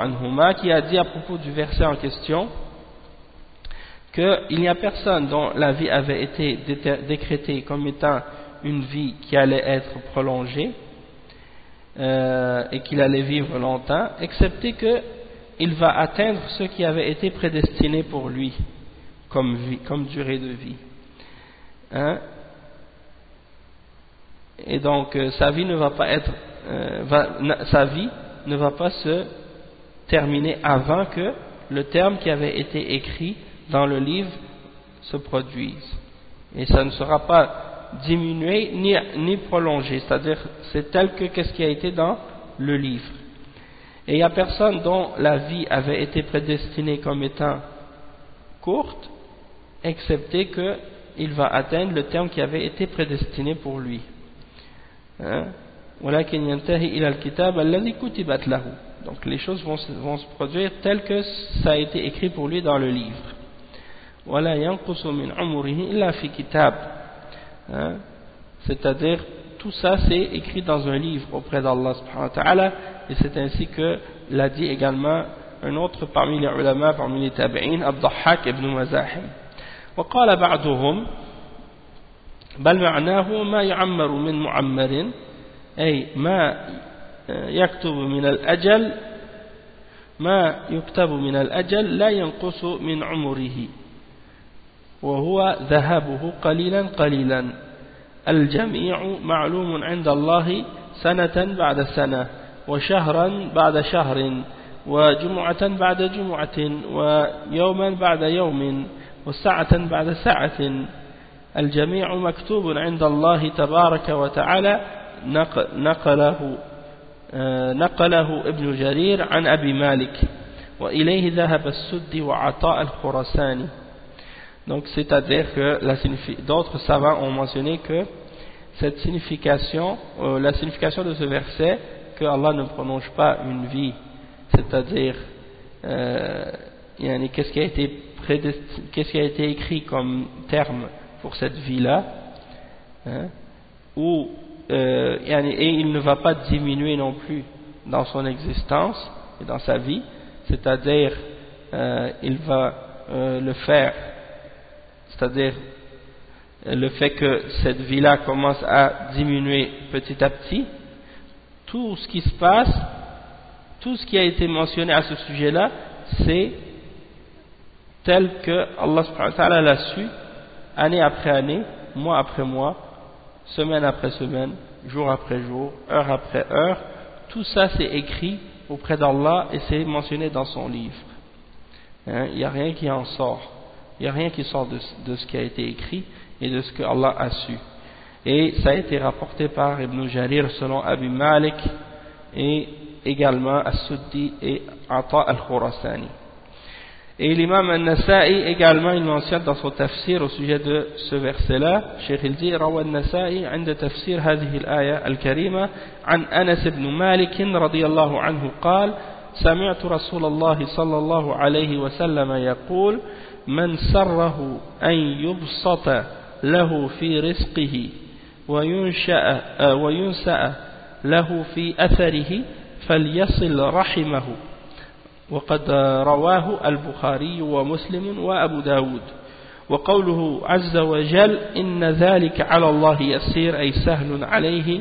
[SPEAKER 1] anhuma, qui a dit à propos du verset en question qu'il n'y a personne dont la vie avait été décrétée comme étant une vie qui allait être prolongée euh, et qu'il allait vivre longtemps, excepté que il va atteindre ce qui avait été prédestiné pour lui comme, vie, comme durée de vie. Hein? Et donc euh, sa vie ne va pas être, euh, sa vie ne va pas se terminer avant que le terme qui avait été écrit dans le livre se produise. Et ça ne sera pas diminué ni, ni prolongé, c'est-à-dire c'est tel que qu'est-ce qui a été dans le livre. Et il n'y a personne dont la vie avait été prédestinée comme étant courte, excepté qu'il va atteindre le terme qui avait été prédestiné pour lui. Hein? Donc les choses vont, vont, se produire telles que ça a été écrit pour lui dans le livre. Hein? C'est-à-dire, tout ça c'est écrit dans un livre auprès d'Allah subhanahu wa ta'ala et c'est ainsi que l'a dit également un autre parmi les ulama, parmi les tabi'in, Abdahak ibn Mazahim. وقال بعضهم بل معناه ما يعمر من معمر أي ما يكتب من الأجل ما يكتب من الأجل لا ينقص من عمره وهو ذهبه قليلا قليلا. الجميع معلوم عند الله سنة بعد سنة وشهرا بعد شهر
[SPEAKER 2] وجمعة بعد جمعة ويوما بعد يوم وساعة بعد ساعة. الجميع مكتوب عند الله تبارك وتعالى نقله آه، نقله ابن جرير عن أبي مالك وإليه ذهب السد وعطاء الخرساني Donc, c'est-à-dire que d'autres savants ont mentionné que cette signification, euh, la signification de ce verset, que Allah ne prolonge pas une vie, c'est-à-dire, euh, qu'est-ce qui a été qu'est-ce qui a été écrit comme terme pour cette vie-là, hein, ou euh, et il ne va pas diminuer non plus dans son existence et dans sa vie, c'est-à-dire euh, il va euh, le faire. C'est-à-dire le fait que cette vie-là commence à diminuer petit à petit, tout ce qui se passe, tout ce qui a été mentionné à ce sujet-là, c'est tel que Allah l'a su, année après année, mois après mois, semaine après semaine, jour après jour, heure après heure, tout ça c'est écrit auprès d'Allah et c'est mentionné dans son livre. Hein, il n'y a rien qui en sort. Il n'y a rien qui sort de, ce qui a été écrit et de ce que Allah a su. Et ça a été rapporté par Ibn Jarir selon Abi Malik et également As-Suddi et Ata al-Khurasani. Et l'imam al-Nasa'i également il mentionne dans son tafsir au sujet de ce verset-là, Cheikh il dit روى النسائي عند تفسير هذه الآية الكريمة عن أنس بن مالك رضي الله عنه قال سمعت رسول الله صلى الله عليه وسلم يقول من سره أن يبسط له في رزقه وينشأ وينسأ له في أثره فليصل رحمه وقد رواه البخاري ومسلم وأبو داود. وقوله عز وجل إن ذلك على الله يسير أي سهل عليه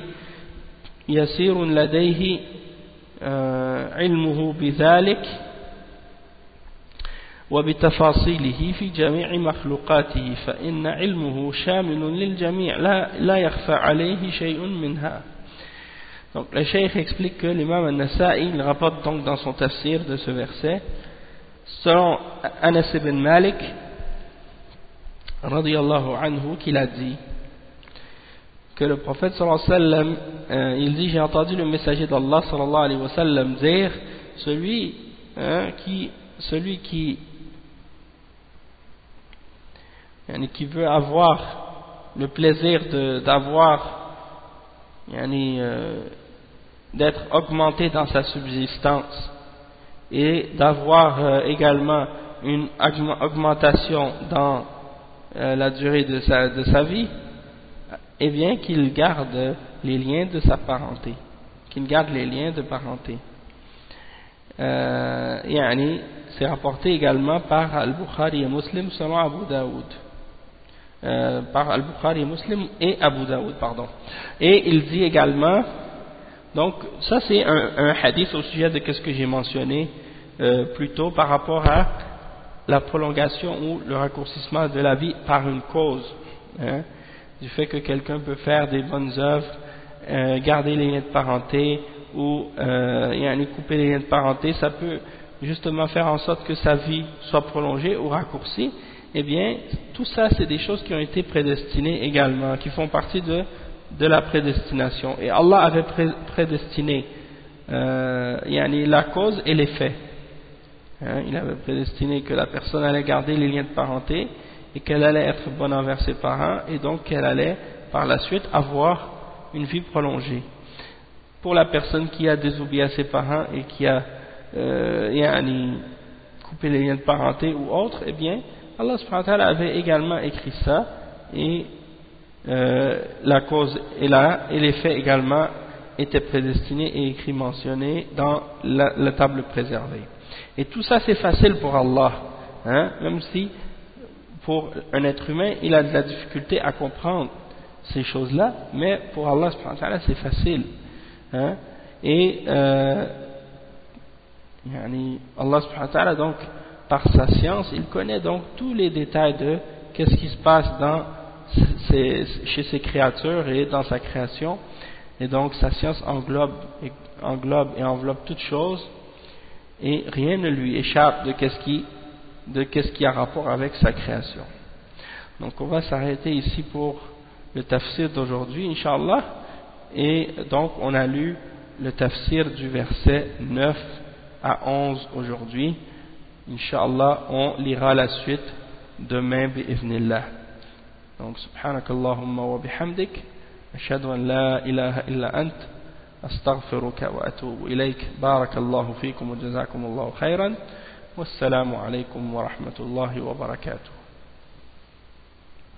[SPEAKER 2] يسير لديه آه، علمه بذلك وبتفاصيله في جميع مخلوقاته فإن علمه شامل للجميع لا, لا يخفى عليه شيء منها. Donc le cheikh explique que l'imam al-Nasa'i il rapporte donc dans son tafsir de ce verset selon Anas ibn Malik radiyallahu anhu qu'il a dit que le prophète sallallahu alayhi euh, il dit j'ai entendu le messager d'Allah sallallahu alayhi wa sallam dire celui hein, qui celui qui qui veut avoir le plaisir d'avoir euh, d'être augmenté dans sa subsistance et d'avoir euh, également une augmentation dans euh, la durée de sa, vie, eh bien qu'il garde les liens de sa parenté, qu'il garde les liens de parenté. c'est rapporté également par Al-Bukhari et Muslim selon Abu Daoud. Euh, par Al-Bukhari Muslim et Abu Daoud, pardon. Et il dit également, donc ça c'est un, hadith au sujet de ce que j'ai mentionné euh, plus tôt par rapport à la prolongation ou le raccourcissement de la vie par une cause, hein, du fait que quelqu'un peut faire des bonnes œuvres, euh, garder les liens de parenté ou euh, couper les liens de parenté, ça peut justement faire en sorte que sa vie soit prolongée ou raccourcie. Eh bien, tout ça, c'est des choses qui ont été prédestinées également, qui font partie de, de la prédestination. Et Allah avait prédestiné euh, la cause et l'effet. Hein, il avait prédestiné que la personne allait garder les liens de parenté et qu'elle allait être bonne envers ses parents et donc qu'elle allait par la suite avoir une vie prolongée. Pour la personne qui a désobéi à ses parents et qui a euh, coupé les liens de parenté ou autre, eh bien, Allah avait également écrit ça et euh, la cause est là et les faits également étaient prédestinés et écrits mentionnés dans la, table préservée. Et tout ça c'est facile pour Allah, hein, même si pour un être humain il a de la difficulté à comprendre ces choses-là, mais pour Allah c'est facile. Hein, et euh, Allah donc par sa science, il connaît donc tous les détails de qu'est-ce qui se passe dans chez ses créatures et dans sa création. Et donc sa science englobe, englobe et enveloppe toutes choses. et rien ne lui échappe de qu'est-ce qui, de qu'est-ce qui a rapport avec sa création. Donc on va s'arrêter ici pour le tafsir d'aujourd'hui, Inch'Allah, et donc on a lu le tafsir du verset 9 à 11 aujourd'hui. Inch'Allah, on lira la suite demain, bi'ithnillah. Donc, subhanak Allahumma wa bihamdik. أشهد أن لا إله إلا أنت أستغفرك وأتوب إليك بارك الله فيكم وجزاكم الله خيرا والسلام عليكم ورحمة الله وبركاته